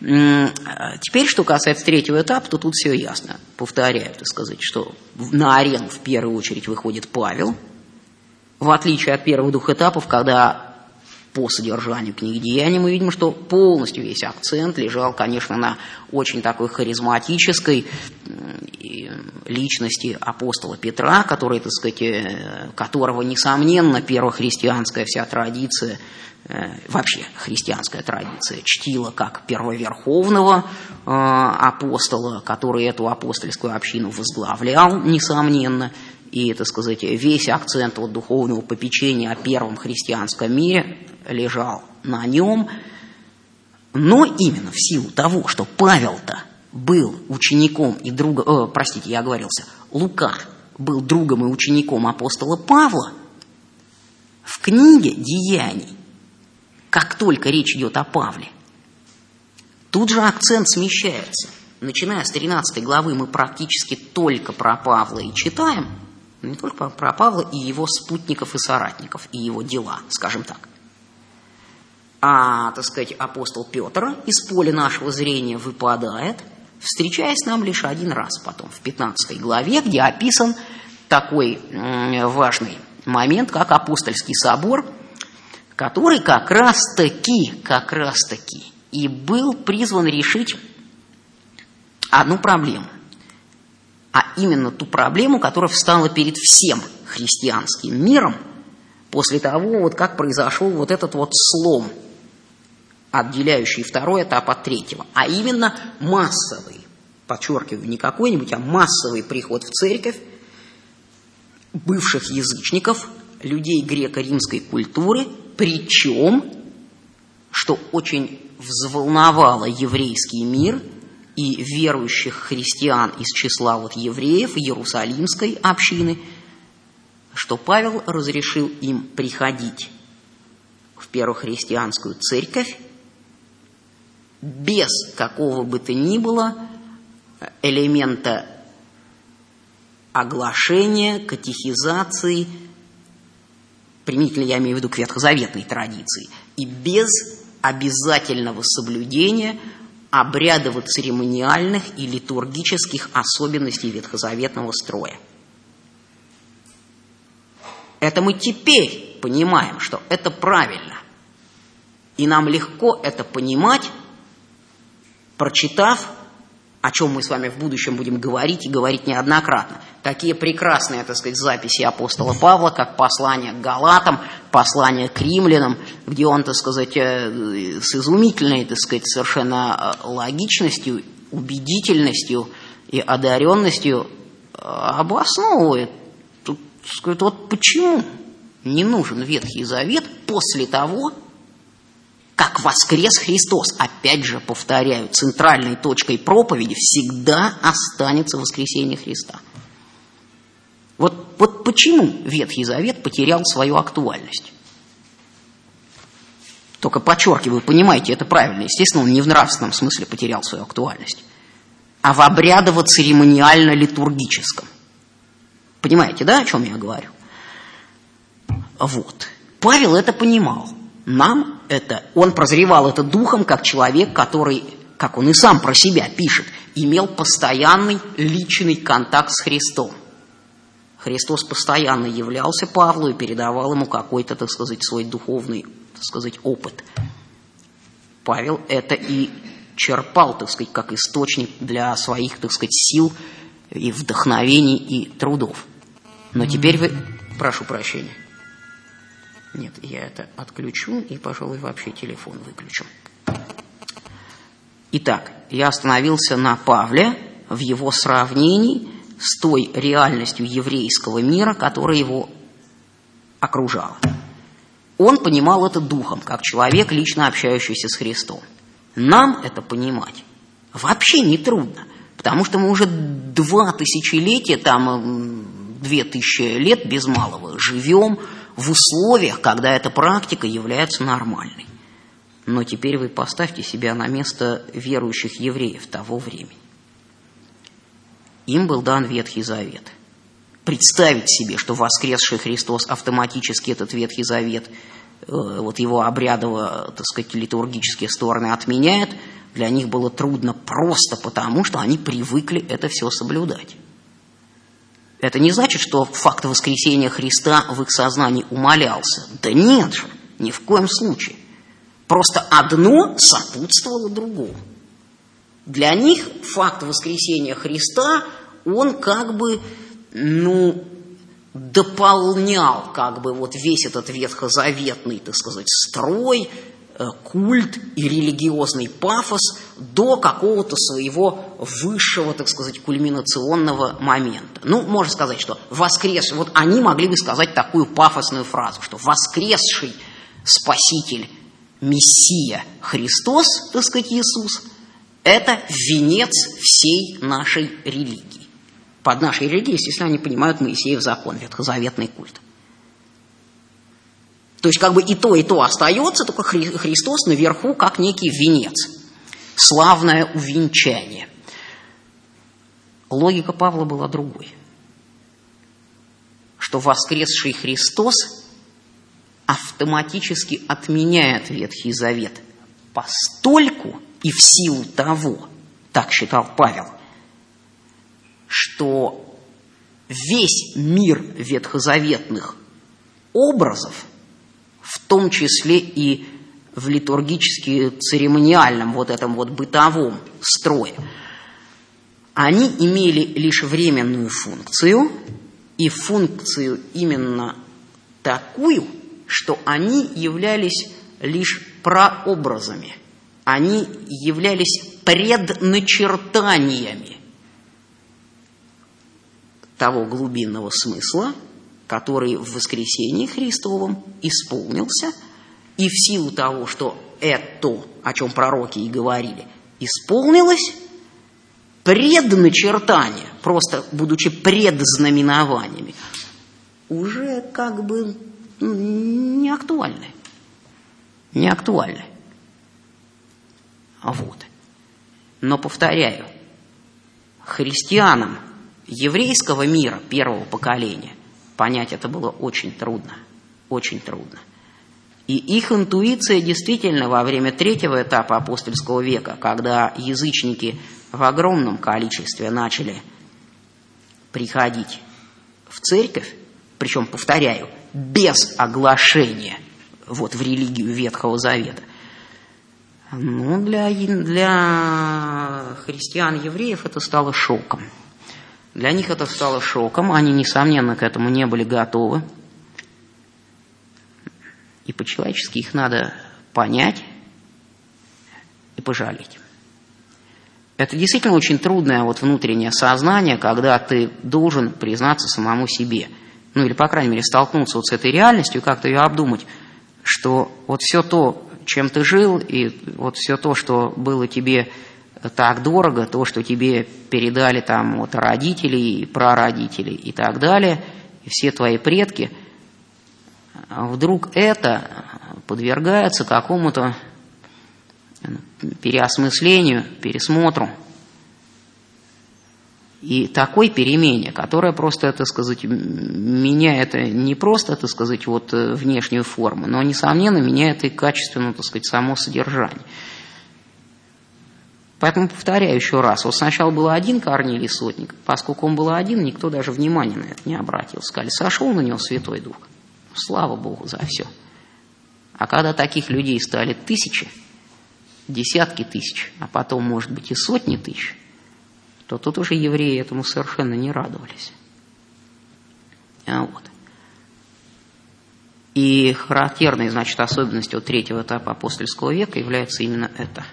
Теперь, что касается третьего этапа, то тут все ясно. Повторяю, так сказать, что на арену в первую очередь выходит Павел, в отличие от первых двух этапов, когда по содержанию книги «Деяния» мы видим, что полностью весь акцент лежал, конечно, на очень такой харизматической личности апостола Петра, который, так сказать, э, которого, несомненно, первохристианская вся традиция э, вообще христианская традиция чтила как первоверховного э, апостола, который эту апостольскую общину возглавлял, несомненно, и, так сказать, весь акцент вот духовного попечения о первом христианском мире лежал на нем, но именно в силу того, что Павел-то был учеником и другом, э, простите, я оговорился, Лука был другом и учеником апостола Павла, в книге «Деяний», как только речь идет о Павле, тут же акцент смещается. Начиная с 13 главы мы практически только про Павла и читаем, не только про Павла и его спутников и соратников, и его дела, скажем так а, так сказать, апостол Петр из поля нашего зрения выпадает, встречаясь нам лишь один раз потом, в 15 главе, где описан такой важный момент, как апостольский собор, который как раз-таки, как раз-таки и был призван решить одну проблему. А именно ту проблему, которая встала перед всем христианским миром после того, вот как произошел вот этот вот слом, отделяющий второй этап от третьего, а именно массовый, подчеркиваю, не какой-нибудь, а массовый приход в церковь бывших язычников, людей греко-римской культуры, причем, что очень взволновало еврейский мир и верующих христиан из числа вот евреев Иерусалимской общины, что Павел разрешил им приходить в первохристианскую церковь без какого бы то ни было элемента оглашения, катехизации, применительно я имею в виду к ветхозаветной традиции, и без обязательного соблюдения обрядово-церемониальных и литургических особенностей ветхозаветного строя. Это мы теперь понимаем, что это правильно. И нам легко это понимать, прочитав о чем мы с вами в будущем будем говорить и говорить неоднократно. Такие прекрасные, так сказать, записи апостола Павла, как послание к Галатам, послание к римлянам, где он, так сказать, э, с изумительной, так сказать, совершенно э, логичностью, убедительностью и одаренностью э, обосновывает, так сказать, вот почему не нужен Ветхий Завет после того, как воскрес Христос. Опять же, повторяю, центральной точкой проповеди всегда останется воскресение Христа. Вот, вот почему Ветхий Завет потерял свою актуальность? Только подчеркиваю, понимаете, это правильно. Естественно, он не в нравственном смысле потерял свою актуальность, а в обрядово-церемониально-литургическом. Понимаете, да, о чем я говорю? Вот. Павел это понимал. Нам это, он прозревал это духом, как человек, который, как он и сам про себя пишет, имел постоянный личный контакт с Христом. Христос постоянно являлся Павлу и передавал ему какой-то, так сказать, свой духовный, так сказать, опыт. Павел это и черпал, так сказать, как источник для своих, так сказать, сил и вдохновений и трудов. Но теперь вы... Прошу прощения. Нет, я это отключу и, пожалуй, вообще телефон выключу. Итак, я остановился на Павле в его сравнении с той реальностью еврейского мира, которая его окружала. Он понимал это духом, как человек, лично общающийся с Христом. Нам это понимать вообще не трудно, потому что мы уже два тысячелетия, там две тысячи лет без малого живем в условиях, когда эта практика является нормальной. Но теперь вы поставьте себя на место верующих евреев того времени. Им был дан Ветхий Завет. Представить себе, что воскресший Христос автоматически этот Ветхий Завет, э, вот его обрядово, так сказать, литургические стороны отменяет, для них было трудно просто потому, что они привыкли это все соблюдать. Это не значит, что факт воскресения Христа в их сознании умалялся. Да нет же, ни в коем случае. Просто одно сопутствовало другому. Для них факт воскресения Христа, он как бы, ну, дополнял как бы вот весь этот ветхозаветный, так сказать, строй, культ и религиозный пафос до какого-то своего высшего, так сказать, кульминационного момента. Ну, можно сказать, что воскрес, вот они могли бы сказать такую пафосную фразу, что воскресший Спаситель, Мессия Христос, так сказать, Иисус, это венец всей нашей религии. Под нашей религией, естественно, они понимают Моисеев закон, ветхозаветный культ. То есть как бы и то, и то остается, только Христос наверху как некий венец. Славное увенчание. Логика Павла была другой. Что воскресший Христос автоматически отменяет Ветхий Завет постольку и в силу того, так считал Павел, что весь мир ветхозаветных образов в том числе и в литургически церемониальном вот этом вот бытовом строе, они имели лишь временную функцию, и функцию именно такую, что они являлись лишь прообразами, они являлись предначертаниями того глубинного смысла, который в воскресении Христовом исполнился, и в силу того, что это, о чем пророки и говорили, исполнилось, предначертания, просто будучи предзнаменованиями, уже как бы не актуальны. Не актуальны. Вот. Но, повторяю, христианам еврейского мира первого поколения понять это было очень трудно. Очень трудно. И их интуиция действительно во время третьего этапа апостольского века, когда язычники в огромном количестве начали приходить в церковь, причем, повторяю, без оглашения вот, в религию Ветхого Завета, ну, для, для христиан-евреев это стало шоком. Для них это стало шоком, они, несомненно, к этому не были готовы. И по-человечески их надо понять и пожалеть. Это действительно очень трудное вот внутреннее сознание, когда ты должен признаться самому себе, ну или, по крайней мере, столкнуться вот с этой реальностью как-то ее обдумать, что вот все то, чем ты жил, и вот все то, что было тебе так дорого, то, что тебе передали там вот родители, прародители и так далее, и все твои предки, вдруг это подвергается какому-то переосмыслению, пересмотру. И такой перемене, которая просто, так сказать, меняет не просто, так сказать, вот э, внешнюю форму, но, несомненно, меняет и качественно, так сказать, само содержание. Поэтому повторяю еще раз, вот сначала был один Корнилий Сотник, поскольку он был один, никто даже внимания на это не обратил. Сказали, сошел на него Святой Дух. Слава Богу за все. А когда таких людей стали тысячи, десятки тысяч, а потом, может быть, и сотни тысяч, то тут уже евреи этому совершенно не радовались. А вот. И характерной, значит, особенностью третьего этапа апостольского века является именно это.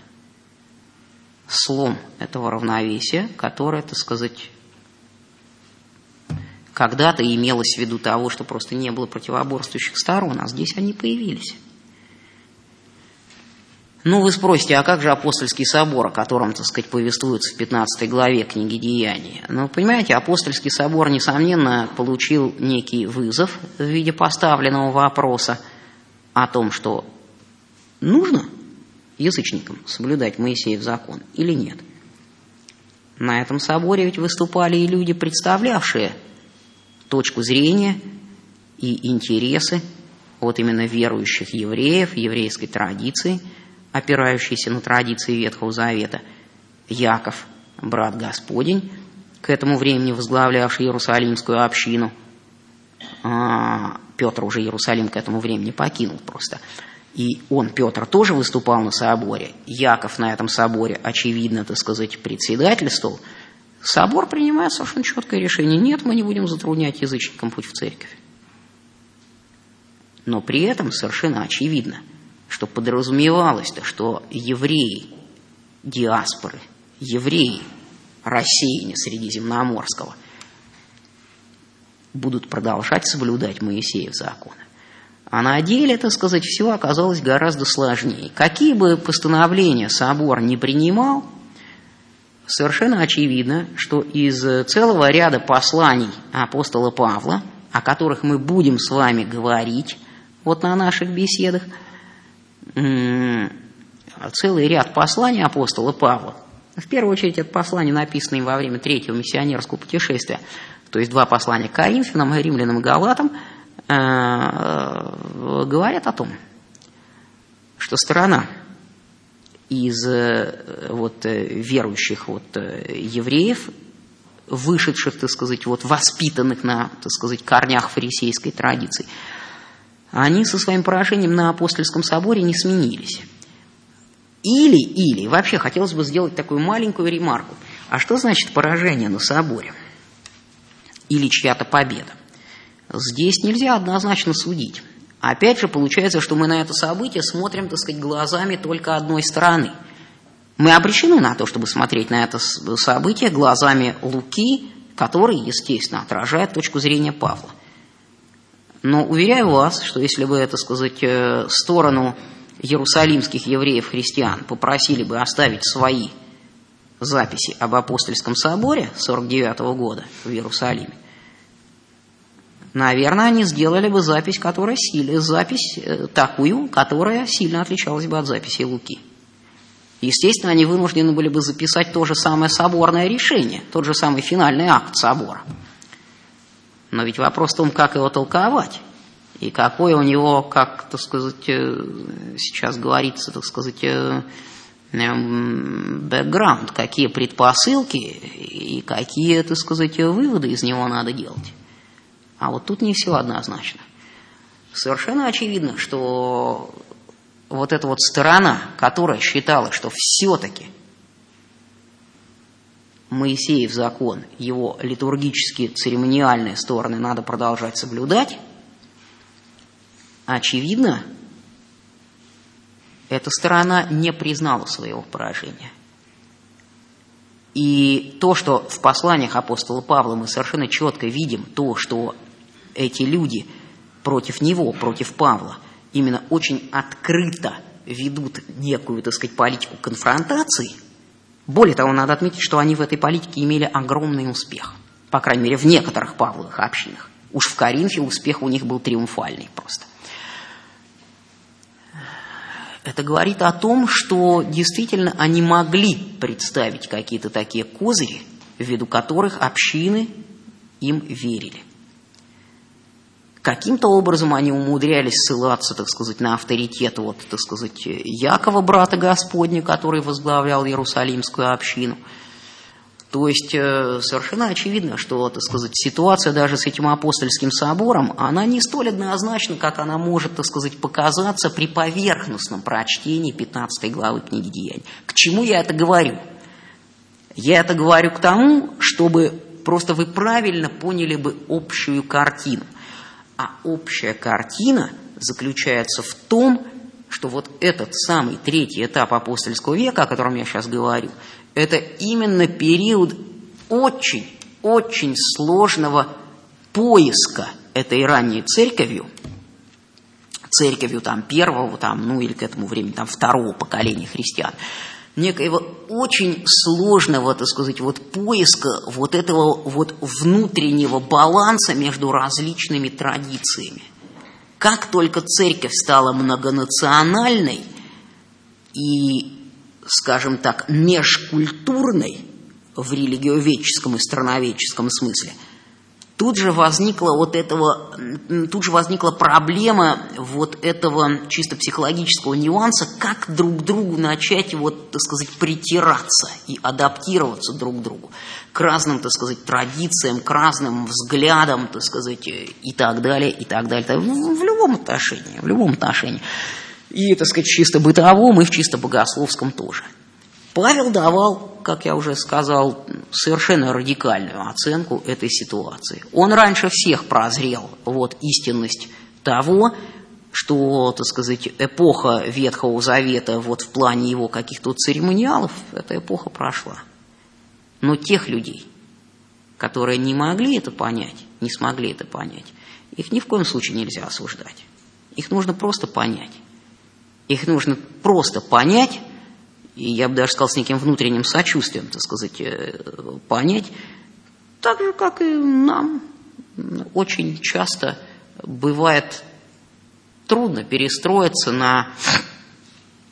Слом этого равновесия, которое, так сказать, когда-то имелось в виду того, что просто не было противоборствующих сторон, а здесь они появились. Ну, вы спросите, а как же апостольский собор, о котором, так сказать, повествуется в 15 главе книги Деяния? Ну, понимаете, апостольский собор, несомненно, получил некий вызов в виде поставленного вопроса о том, что нужно язычникам соблюдать Моисеев закон или нет. На этом соборе ведь выступали и люди, представлявшие точку зрения и интересы вот именно верующих евреев, еврейской традиции – опирающийся на традиции Ветхого Завета, Яков, брат Господень, к этому времени возглавлявший Иерусалимскую общину, а, Петр уже Иерусалим к этому времени покинул просто. И он, Петр, тоже выступал на соборе. Яков на этом соборе, очевидно, так сказать, председательствовал. Собор принимает совершенно четкое решение. Нет, мы не будем затруднять язычникам путь в церковь. Но при этом совершенно очевидно – что подразумевалось-то, что евреи диаспоры, евреи рассеяния Средиземноморского будут продолжать соблюдать Моисеев законы. А на деле, так сказать, все оказалось гораздо сложнее. Какие бы постановления собор не принимал, совершенно очевидно, что из целого ряда посланий апостола Павла, о которых мы будем с вами говорить вот на наших беседах – целый ряд посланий апостола Павла. В первую очередь, это послание, написанное им во время третьего миссионерского путешествия, то есть два послания к Коринфянам, Римлянам и Галатам, говорят о том, что сторона из э, вот, э, верующих вот, евреев, вышедших, так сказать, вот, воспитанных на, так сказать, корнях фарисейской традиции – они со своим поражением на апостольском соборе не сменились. Или, или, вообще хотелось бы сделать такую маленькую ремарку. А что значит поражение на соборе? Или чья-то победа? Здесь нельзя однозначно судить. Опять же, получается, что мы на это событие смотрим, так сказать, глазами только одной стороны. Мы обречены на то, чтобы смотреть на это событие глазами Луки, который, естественно, отражает точку зрения Павла. Но уверяю вас, что если бы, так сказать, э, сторону иерусалимских евреев-христиан попросили бы оставить свои записи об апостольском соборе 49 -го года в Иерусалиме, наверное, они сделали бы запись, которая сильно, запись э, такую, которая сильно отличалась бы от записи Луки. Естественно, они вынуждены были бы записать то же самое соборное решение, тот же самый финальный акт собора. Но ведь вопрос в том, как его толковать. И какой у него, как, так сказать, э, сейчас говорится, так сказать, э, эм, бэкграунд, какие предпосылки и какие, так сказать, выводы из него надо делать. А вот тут не все однозначно. Совершенно очевидно, что вот эта вот сторона, которая считала, что все-таки Моисеев закон, его литургические церемониальные стороны надо продолжать соблюдать, очевидно, эта сторона не признала своего поражения. И то, что в посланиях апостола Павла мы совершенно четко видим, то, что эти люди против него, против Павла, именно очень открыто ведут некую, так сказать, политику конфронтации. Более того, надо отметить, что они в этой политике имели огромный успех. По крайней мере, в некоторых Павловых общинах. Уж в Коринфе успех у них был триумфальный просто. Это говорит о том, что действительно они могли представить какие-то такие козыри, ввиду которых общины им верили. Каким-то образом они умудрялись ссылаться, так сказать, на авторитет, вот, так сказать, Якова, брата Господня, который возглавлял Иерусалимскую общину. То есть э, совершенно очевидно, что, так сказать, ситуация даже с этим апостольским собором, она не столь однозначна, как она может, так сказать, показаться при поверхностном прочтении 15 главы книги Деяний. К чему я это говорю? Я это говорю к тому, чтобы просто вы правильно поняли бы общую картину – а общая картина заключается в том, что вот этот самый третий этап апостольского века, о котором я сейчас говорю, это именно период очень-очень сложного поиска этой ранней церковью, церковью там первого, там, ну или к этому времени там второго поколения христиан, некоего очень сложного, так сказать, вот поиска вот этого вот внутреннего баланса между различными традициями. Как только церковь стала многонациональной и, скажем так, межкультурной в религиоведческом и страноведческом смысле – тут же возникла вот этого, тут же возникла проблема вот этого чисто психологического нюанса, как друг другу начать вот, так сказать, притираться и адаптироваться друг к другу к разным, так сказать, традициям, к разным взглядам, так сказать, и так далее, и так далее. В, в любом отношении, в любом отношении. И, так сказать, чисто бытовом, и в чисто богословском тоже. Павел давал как я уже сказал, совершенно радикальную оценку этой ситуации. Он раньше всех прозрел вот истинность того, что, так сказать, эпоха Ветхого Завета вот в плане его каких-то церемониалов, эта эпоха прошла. Но тех людей, которые не могли это понять, не смогли это понять, их ни в коем случае нельзя осуждать. Их нужно просто понять. Их нужно просто понять, и я бы даже сказал с неким внутренним сочувствием, так сказать, э, понять, так же, как и нам очень часто бывает трудно перестроиться на,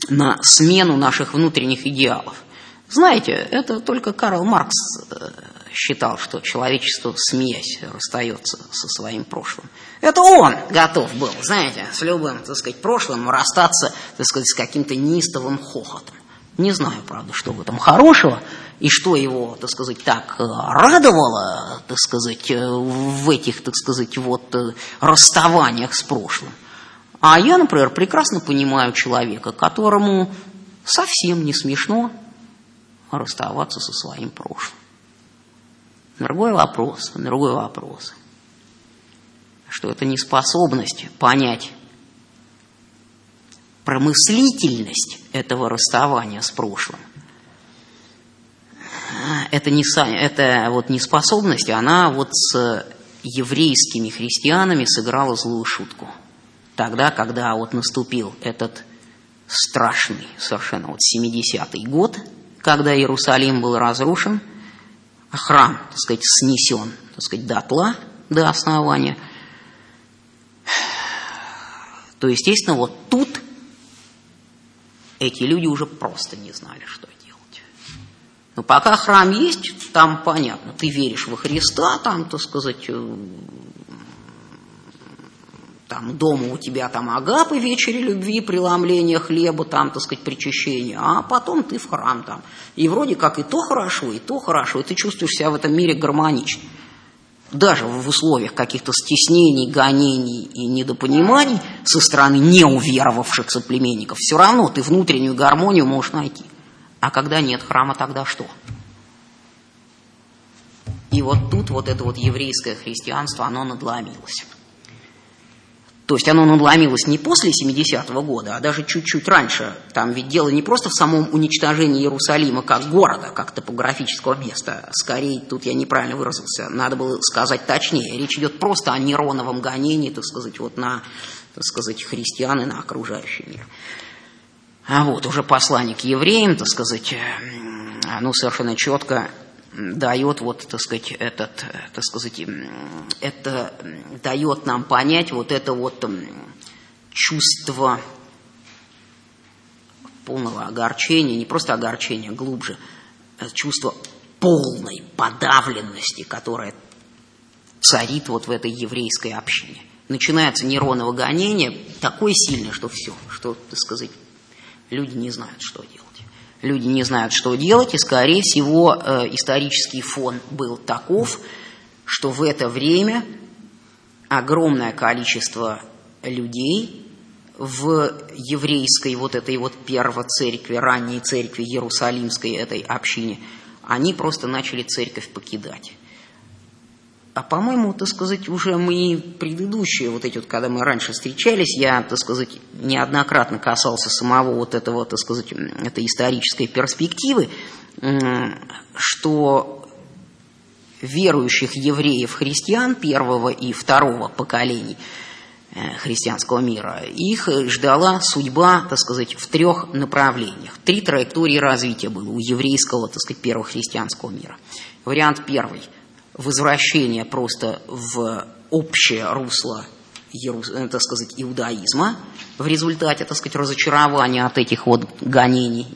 на смену наших внутренних идеалов. Знаете, это только Карл Маркс э, считал, что человечество, смеясь, расстается со своим прошлым. Это он готов был, знаете, с любым, так сказать, прошлым расстаться, так сказать, с каким-то неистовым хохотом. Не знаю, правда, что в этом хорошего, и что его, так сказать, так э, радовало, так сказать, э, в этих, так сказать, вот э, расставаниях с прошлым. А я, например, прекрасно понимаю человека, которому совсем не смешно расставаться со своим прошлым. Другой вопрос, другой вопрос, что это неспособность понять промыслительность этого расставания с прошлым. Это, не, это вот неспособность, она вот с еврейскими христианами сыграла злую шутку. Тогда, когда вот наступил этот страшный совершенно вот 70-й год, когда Иерусалим был разрушен, храм, так сказать, снесен, так сказать, дотла до основания, то, естественно, вот тут эти люди уже просто не знали, что делать. Но пока храм есть, там понятно, ты веришь во Христа, там, так сказать, э, там дома у тебя там агапы вечере любви, преломление хлеба, там, так сказать, причащение, а потом ты в храм там. И вроде как и то хорошо, и то хорошо, и ты чувствуешь себя в этом мире гармонично. Даже в условиях каких-то стеснений, гонений и недопониманий со стороны неуверовавших соплеменников, все равно ты внутреннюю гармонию можешь найти. А когда нет храма, тогда что? И вот тут вот это вот еврейское христианство, оно надломилось. То есть оно надломилось не после 70-го года, а даже чуть-чуть раньше. Там ведь дело не просто в самом уничтожении Иерусалима как города, как топографического места. Скорее, тут я неправильно выразился, надо было сказать точнее. Речь идет просто о нейроновом гонении, так сказать, вот на, так сказать, христиан и на окружающий мир. А вот уже посланник евреям, так сказать, ну, совершенно четко дает вот, так сказать, этот, так сказать, это дает нам понять вот это вот чувство полного огорчения, не просто огорчения, глубже, а чувство полной подавленности, которая царит вот в этой еврейской общине. Начинается нейроново гонение такое сильное, что все, что, так сказать, люди не знают, что делать люди не знают, что делать, и, скорее всего, э, исторический фон был таков, что в это время огромное количество людей в еврейской вот этой вот первой церкви, ранней церкви Иерусалимской этой общине, они просто начали церковь покидать. А по-моему, так сказать, уже мы предыдущие, вот эти вот, когда мы раньше встречались, я, так сказать, неоднократно касался самого вот этого, так сказать, этой исторической перспективы, что верующих евреев христиан первого и второго поколений э, христианского мира, их ждала судьба, так сказать, в трех направлениях. Три траектории развития было у еврейского, так сказать, первого христианского мира. Вариант первый – возвращение просто в общее русло э, так сказать, иудаизма в результате, так сказать, разочарования от этих вот гонений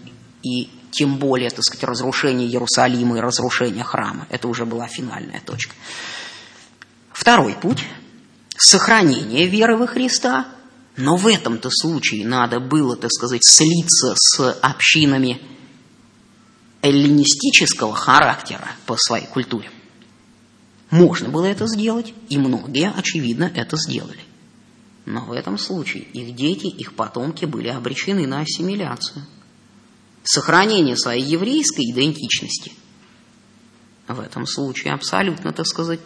и тем более, так сказать, разрушения Иерусалима и разрушения храма. Это уже была финальная точка. Второй путь – сохранение веры во Христа, но в этом-то случае надо было, так сказать, слиться с общинами эллинистического характера по своей культуре. Можно было это сделать, и многие, очевидно, это сделали. Но в этом случае их дети, их потомки были обречены на ассимиляцию. Сохранение своей еврейской идентичности в этом случае абсолютно, так сказать,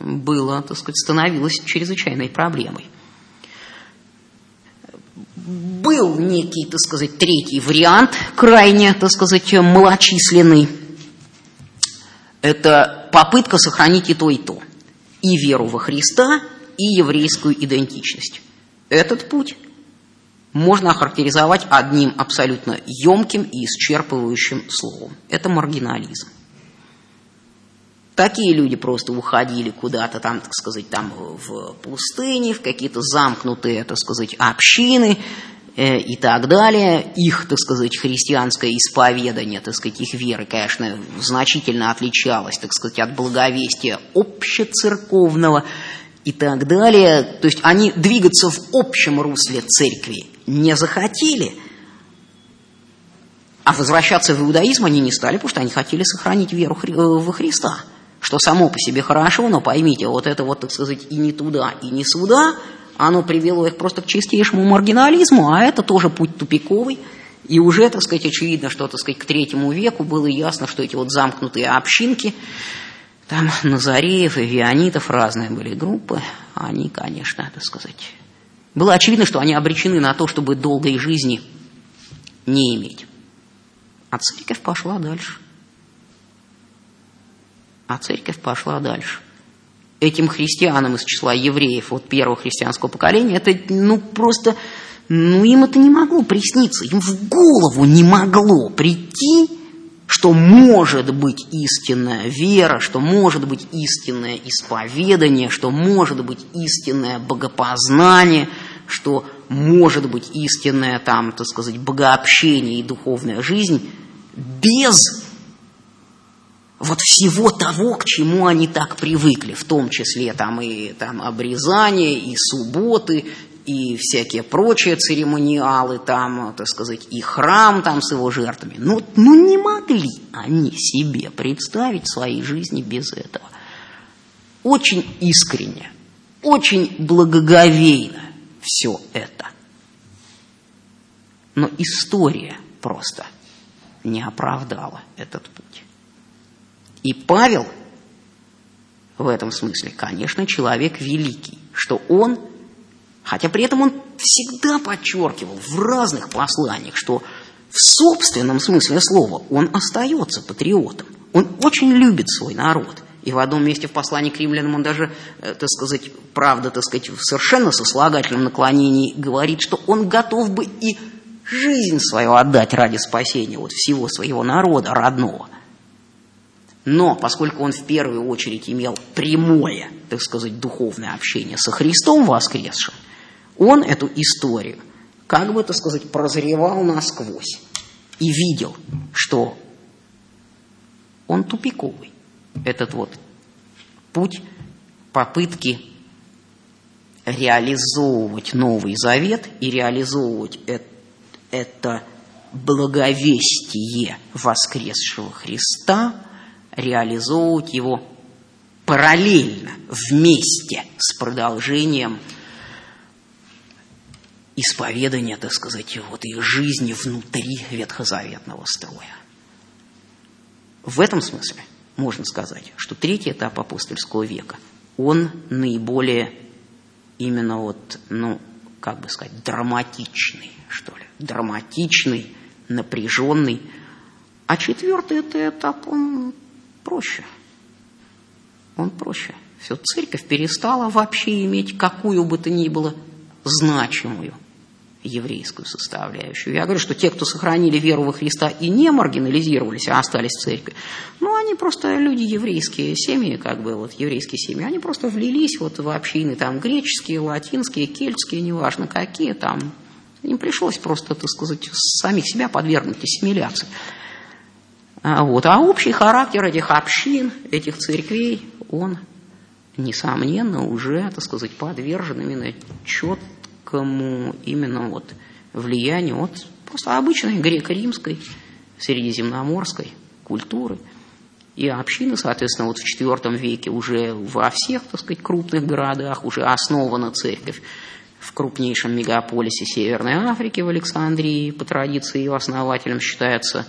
было, так сказать, становилось чрезвычайной проблемой. Был некий, так сказать, третий вариант, крайне, так сказать, малочисленный, это попытка сохранить и то, и то. И веру во Христа, и еврейскую идентичность. Этот путь можно охарактеризовать одним абсолютно емким и исчерпывающим словом. Это маргинализм. Такие люди просто уходили куда-то там, так сказать, там в пустыне, в какие-то замкнутые, так сказать, общины, и так далее. Их, так сказать, христианское исповедание, так сказать, их веры, конечно, значительно отличалось, так сказать, от благовестия общецерковного и так далее. То есть они двигаться в общем русле церкви не захотели, а возвращаться в иудаизм они не стали, потому что они хотели сохранить веру э, во Христа, что само по себе хорошо, но поймите, вот это вот, так сказать, и не туда, и не сюда – оно привело их просто к чистейшему маргинализму, а это тоже путь тупиковый, И уже, так сказать, очевидно, что, так сказать, к третьему веку было ясно, что эти вот замкнутые общинки, там Назареев и Вионитов, разные были группы, они, конечно, так сказать, было очевидно, что они обречены на то, чтобы долгой жизни не иметь. А церковь пошла дальше. А церковь пошла дальше. Этим христианам из числа евреев, вот первого христианского поколения, это ну просто ну, им это не могло присниться, им в голову не могло прийти, что может быть истинная вера, что может быть истинное исповедание, что может быть истинное богопознание, что может быть истинное там, так сказать, богообщение и духовная жизнь без вот всего того, к чему они так привыкли, в том числе там и там обрезание, и субботы, и всякие прочие церемониалы, там, так сказать, и храм там с его жертвами. Ну, ну не могли они себе представить своей жизни без этого. Очень искренне, очень благоговейно все это. Но история просто не оправдала этот путь. И Павел в этом смысле, конечно, человек великий, что он – Хотя при этом он всегда подчеркивал в разных посланиях, что в собственном смысле слова он остается патриотом. Он очень любит свой народ. И в одном месте в послании к римлянам он даже, э, так сказать, правда, так сказать, в совершенно сослагательном наклонении говорит, что он готов бы и жизнь свою отдать ради спасения вот всего своего народа родного. Но поскольку он в первую очередь имел прямое, так сказать, духовное общение со Христом воскресшим, он эту историю, как бы, так сказать, прозревал насквозь и видел, что он тупиковый. Этот вот путь попытки реализовывать Новый Завет и реализовывать это благовестие воскресшего Христа, реализовывать его параллельно, вместе с продолжением исповедания, так сказать, вот их жизни внутри ветхозаветного строя. В этом смысле можно сказать, что третий этап апостольского века, он наиболее именно вот, ну, как бы сказать, драматичный, что ли, драматичный, напряженный. А четвертый это этап, он проще. Он проще. Все, церковь перестала вообще иметь какую бы то ни было значимую еврейскую составляющую. Я говорю, что те, кто сохранили веру во Христа и не маргинализировались, а остались в церкви, ну, они просто люди еврейские семьи, как бы вот еврейские семьи, они просто влились вот в общины там греческие, латинские, кельтские, неважно какие там. Им пришлось просто, так сказать, самих себя подвергнуть ассимиляции. А, вот. а общий характер этих общин, этих церквей, он, несомненно, уже, так сказать, подвержен именно чет греческому именно вот влиянию от просто обычной греко-римской, средиземноморской культуры. И община, соответственно, вот в IV веке уже во всех, так сказать, крупных городах уже основана церковь в крупнейшем мегаполисе Северной Африки, в Александрии. По традиции ее основателем считается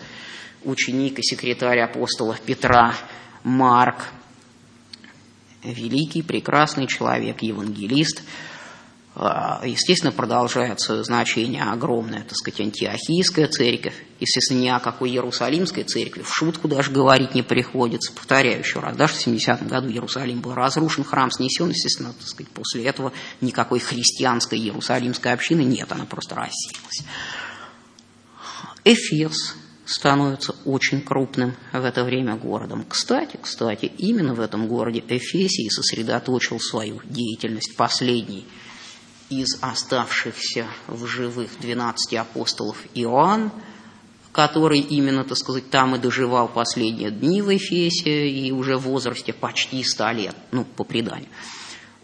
ученик и секретарь апостола Петра Марк. Великий, прекрасный человек, евангелист – а, естественно, продолжает свое значение огромная, так сказать, антиохийская церковь. Естественно, ни о какой Иерусалимской церкви в шутку даже говорить не приходится. Повторяю еще раз, даже в 70-м году Иерусалим был разрушен, храм снесен, естественно, так сказать, после этого никакой христианской Иерусалимской общины нет, она просто рассеялась. Эфес становится очень крупным в это время городом. Кстати, кстати, именно в этом городе Эфесий сосредоточил свою деятельность последний – из оставшихся в живых 12 апостолов Иоанн, который именно, так сказать, там и доживал последние дни в Эфесе и уже в возрасте почти 100 лет, ну, по преданию,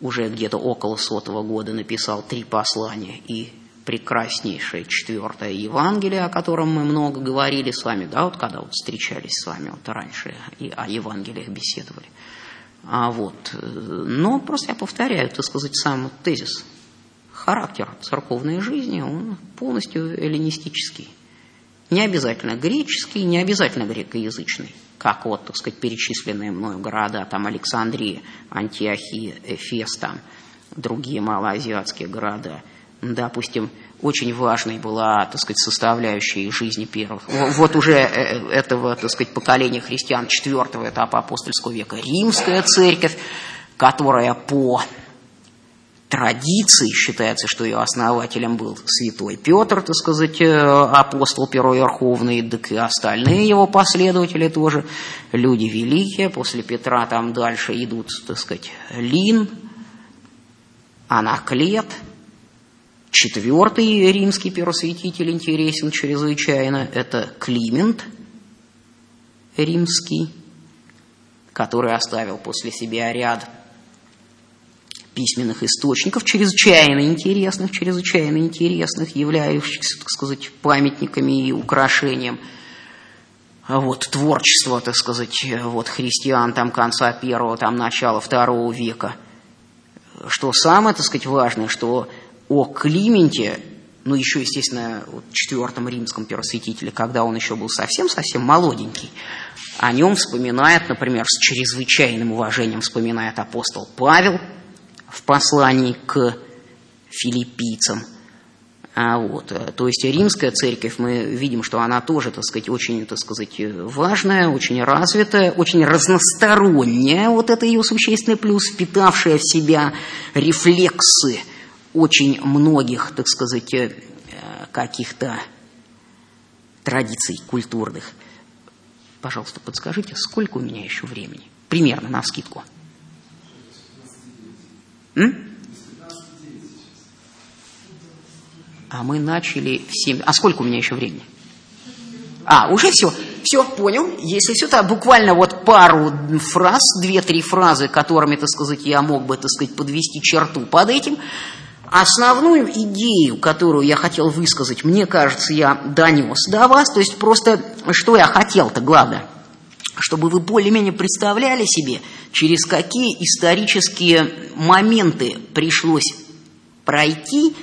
уже где-то около сотого года написал три послания и прекраснейшее четвертое Евангелие, о котором мы много говорили с вами, да, вот когда вот встречались с вами вот раньше и о Евангелиях беседовали. А вот, но просто я повторяю, так сказать, сам тезис характер церковной жизни, он полностью эллинистический. Не обязательно греческий, не обязательно грекоязычный, как вот, так сказать, перечисленные мною города, там Александрия, Антиохия, Эфес, там другие малоазиатские города. Допустим, очень важной была, так сказать, составляющей жизни первых. Вот уже э, этого, так сказать, поколения христиан четвертого этапа апостольского века римская церковь, которая по традиции считается, что ее основателем был святой Петр, так сказать, э, апостол первоверховный, да и остальные его последователи тоже, люди великие, после Петра там дальше идут, так сказать, Лин, Анаклет, четвертый римский первосвятитель интересен чрезвычайно, это Климент римский, который оставил после себя ряд письменных источников, чрезвычайно интересных, чрезвычайно интересных, являющихся, так сказать, памятниками и украшением вот, творчества, так сказать, вот, христиан там конца первого, там начала второго века. Что самое, так сказать, важное, что о Клименте, ну, еще, естественно, четвертом римском первосвятителе, когда он еще был совсем-совсем молоденький, о нем вспоминает, например, с чрезвычайным уважением вспоминает апостол Павел – в послании к филиппийцам. А вот, э, то есть римская церковь, мы видим, что она тоже, так сказать, очень, так сказать, важная, очень развитая, очень разносторонняя, вот это ее существенный плюс, впитавшая в себя рефлексы очень многих, так сказать, э, каких-то традиций культурных. Пожалуйста, подскажите, сколько у меня еще времени? Примерно, на скидку. А мы начали в 7. А сколько у меня еще времени? А, уже все. Все, понял. Если все, то буквально вот пару фраз, две-три фразы, которыми, так сказать, я мог бы, так сказать, подвести черту под этим. Основную идею, которую я хотел высказать, мне кажется, я донес до вас. То есть просто, что я хотел-то, главное – чтобы вы более-менее представляли себе, через какие исторические моменты пришлось пройти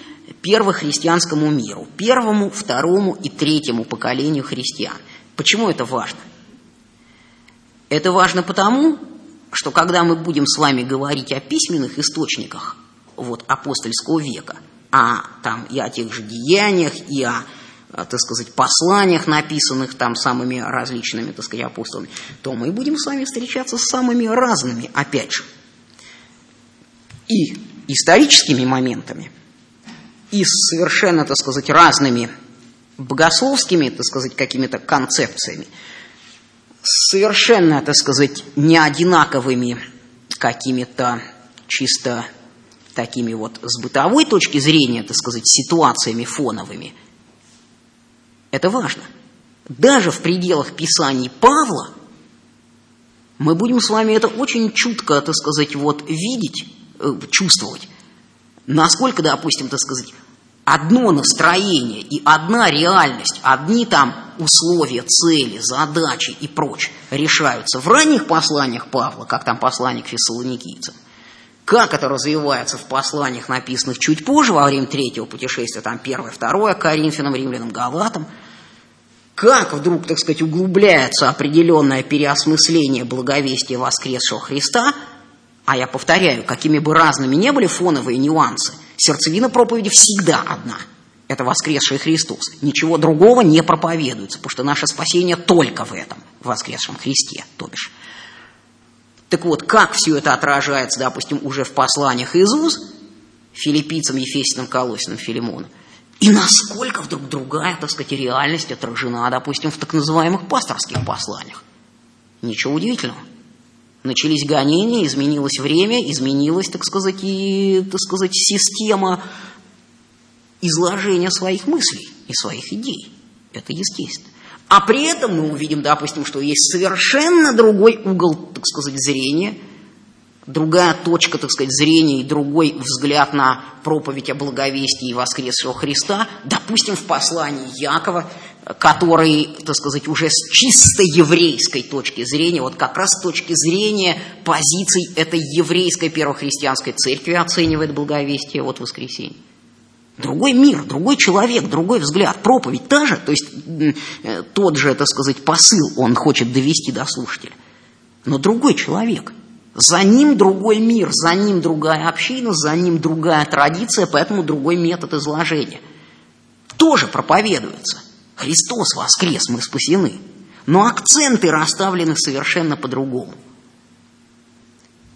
первохристианскому миру, первому, второму и третьему поколению христиан. Почему это важно? Это важно потому, что когда мы будем с вами говорить о письменных источниках вот, апостольского века, а там и о тех же деяниях, и о Э, так сказать, посланиях, написанных там самыми различными, так сказать, апостолами, то мы будем с вами встречаться с самыми разными, опять же, и историческими моментами, и с совершенно, так сказать, разными богословскими, так сказать, какими-то концепциями, совершенно, так сказать, неодинаковыми какими-то чисто такими вот с бытовой точки зрения, так сказать, ситуациями фоновыми – это важно. Даже в пределах Писаний Павла мы будем с вами это очень чутко, так сказать, вот видеть, э, чувствовать. Насколько, допустим, так сказать, одно настроение и одна реальность, одни там условия, цели, задачи и прочее решаются в ранних посланиях Павла, как там послание к фессалоникийцам, как это развивается в посланиях, написанных чуть позже, во время третьего путешествия, там первое, второе, Коринфянам, Римлянам, Галатам – как вдруг, так сказать, углубляется определенное переосмысление благовестия воскресшего Христа, а я повторяю, какими бы разными не были фоновые нюансы, сердцевина проповеди всегда одна. Это воскресший Христос. Ничего другого не проповедуется, потому что наше спасение только в этом, в воскресшем Христе, то бишь. Так вот, как все это отражается, допустим, уже в посланиях Иисус, филиппийцам, ефесиным, колосиным, Филимону, и насколько вдруг другая, так сказать, реальность отражена, допустим, в так называемых пасторских посланиях. Ничего удивительного. Начались гонения, изменилось время, изменилась, так сказать, и, так сказать, система изложения своих мыслей и своих идей. Это естественно. А при этом мы увидим, допустим, что есть совершенно другой угол, так сказать, зрения – другая точка, так сказать, зрения и другой взгляд на проповедь о благовестии и воскресшего Христа, допустим, в послании Якова, который, так сказать, уже с чисто еврейской точки зрения, вот как раз с точки зрения позиций этой еврейской первохристианской церкви оценивает благовестие от воскресения. Другой мир, другой человек, другой взгляд. Проповедь та же, то есть э, тот же, так сказать, посыл он хочет довести до слушателя. Но другой человек. За ним другой мир, за ним другая община, за ним другая традиция, поэтому другой метод изложения. Тоже проповедуется. Христос воскрес, мы спасены. Но акценты расставлены совершенно по-другому.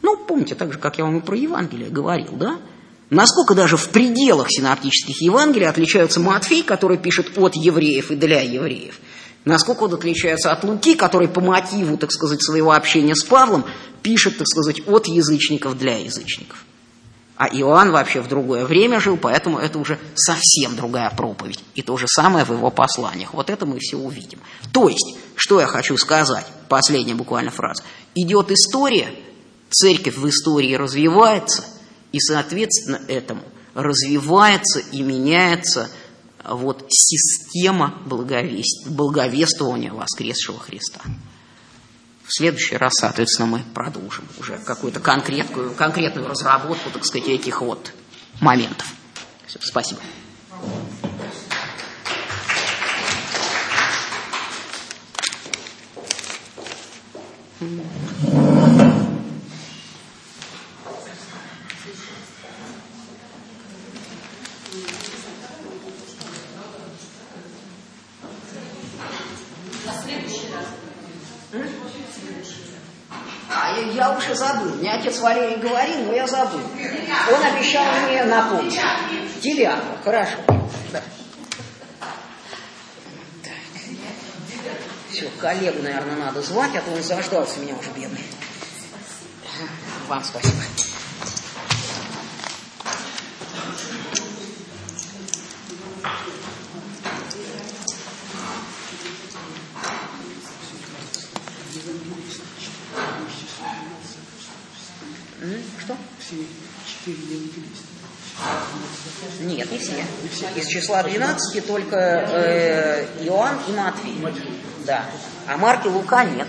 Ну, помните, так же, как я вам и про Евангелие говорил, да? Насколько даже в пределах синоптических Евангелий отличаются Матфей, который пишет от евреев и для евреев, насколько он отличается от Луки, который по мотиву, так сказать, своего общения с Павлом пишет, так сказать, от язычников для язычников. А Иоанн вообще в другое время жил, поэтому это уже совсем другая проповедь. И то же самое в его посланиях. Вот это мы все увидим. То есть, что я хочу сказать, последняя буквально фраза. Идет история, церковь в истории развивается – и, соответственно, этому развивается и меняется вот система благовествования воскресшего Христа. В следующий раз, соответственно, мы продолжим уже какую-то конкретную, конкретную разработку, так сказать, этих вот моментов. Все, спасибо. я уже забыл. Мне отец Валерий говорил, но я забыл. Он обещал мне напомнить. Девятого, хорошо. Да. Все, коллегу, наверное, надо звать, а то он заждался меня уже, бедный. Вам спасибо. Все. Из числа 12 только э, Иоанн и Матфей. Да. А Марк и Лука нет.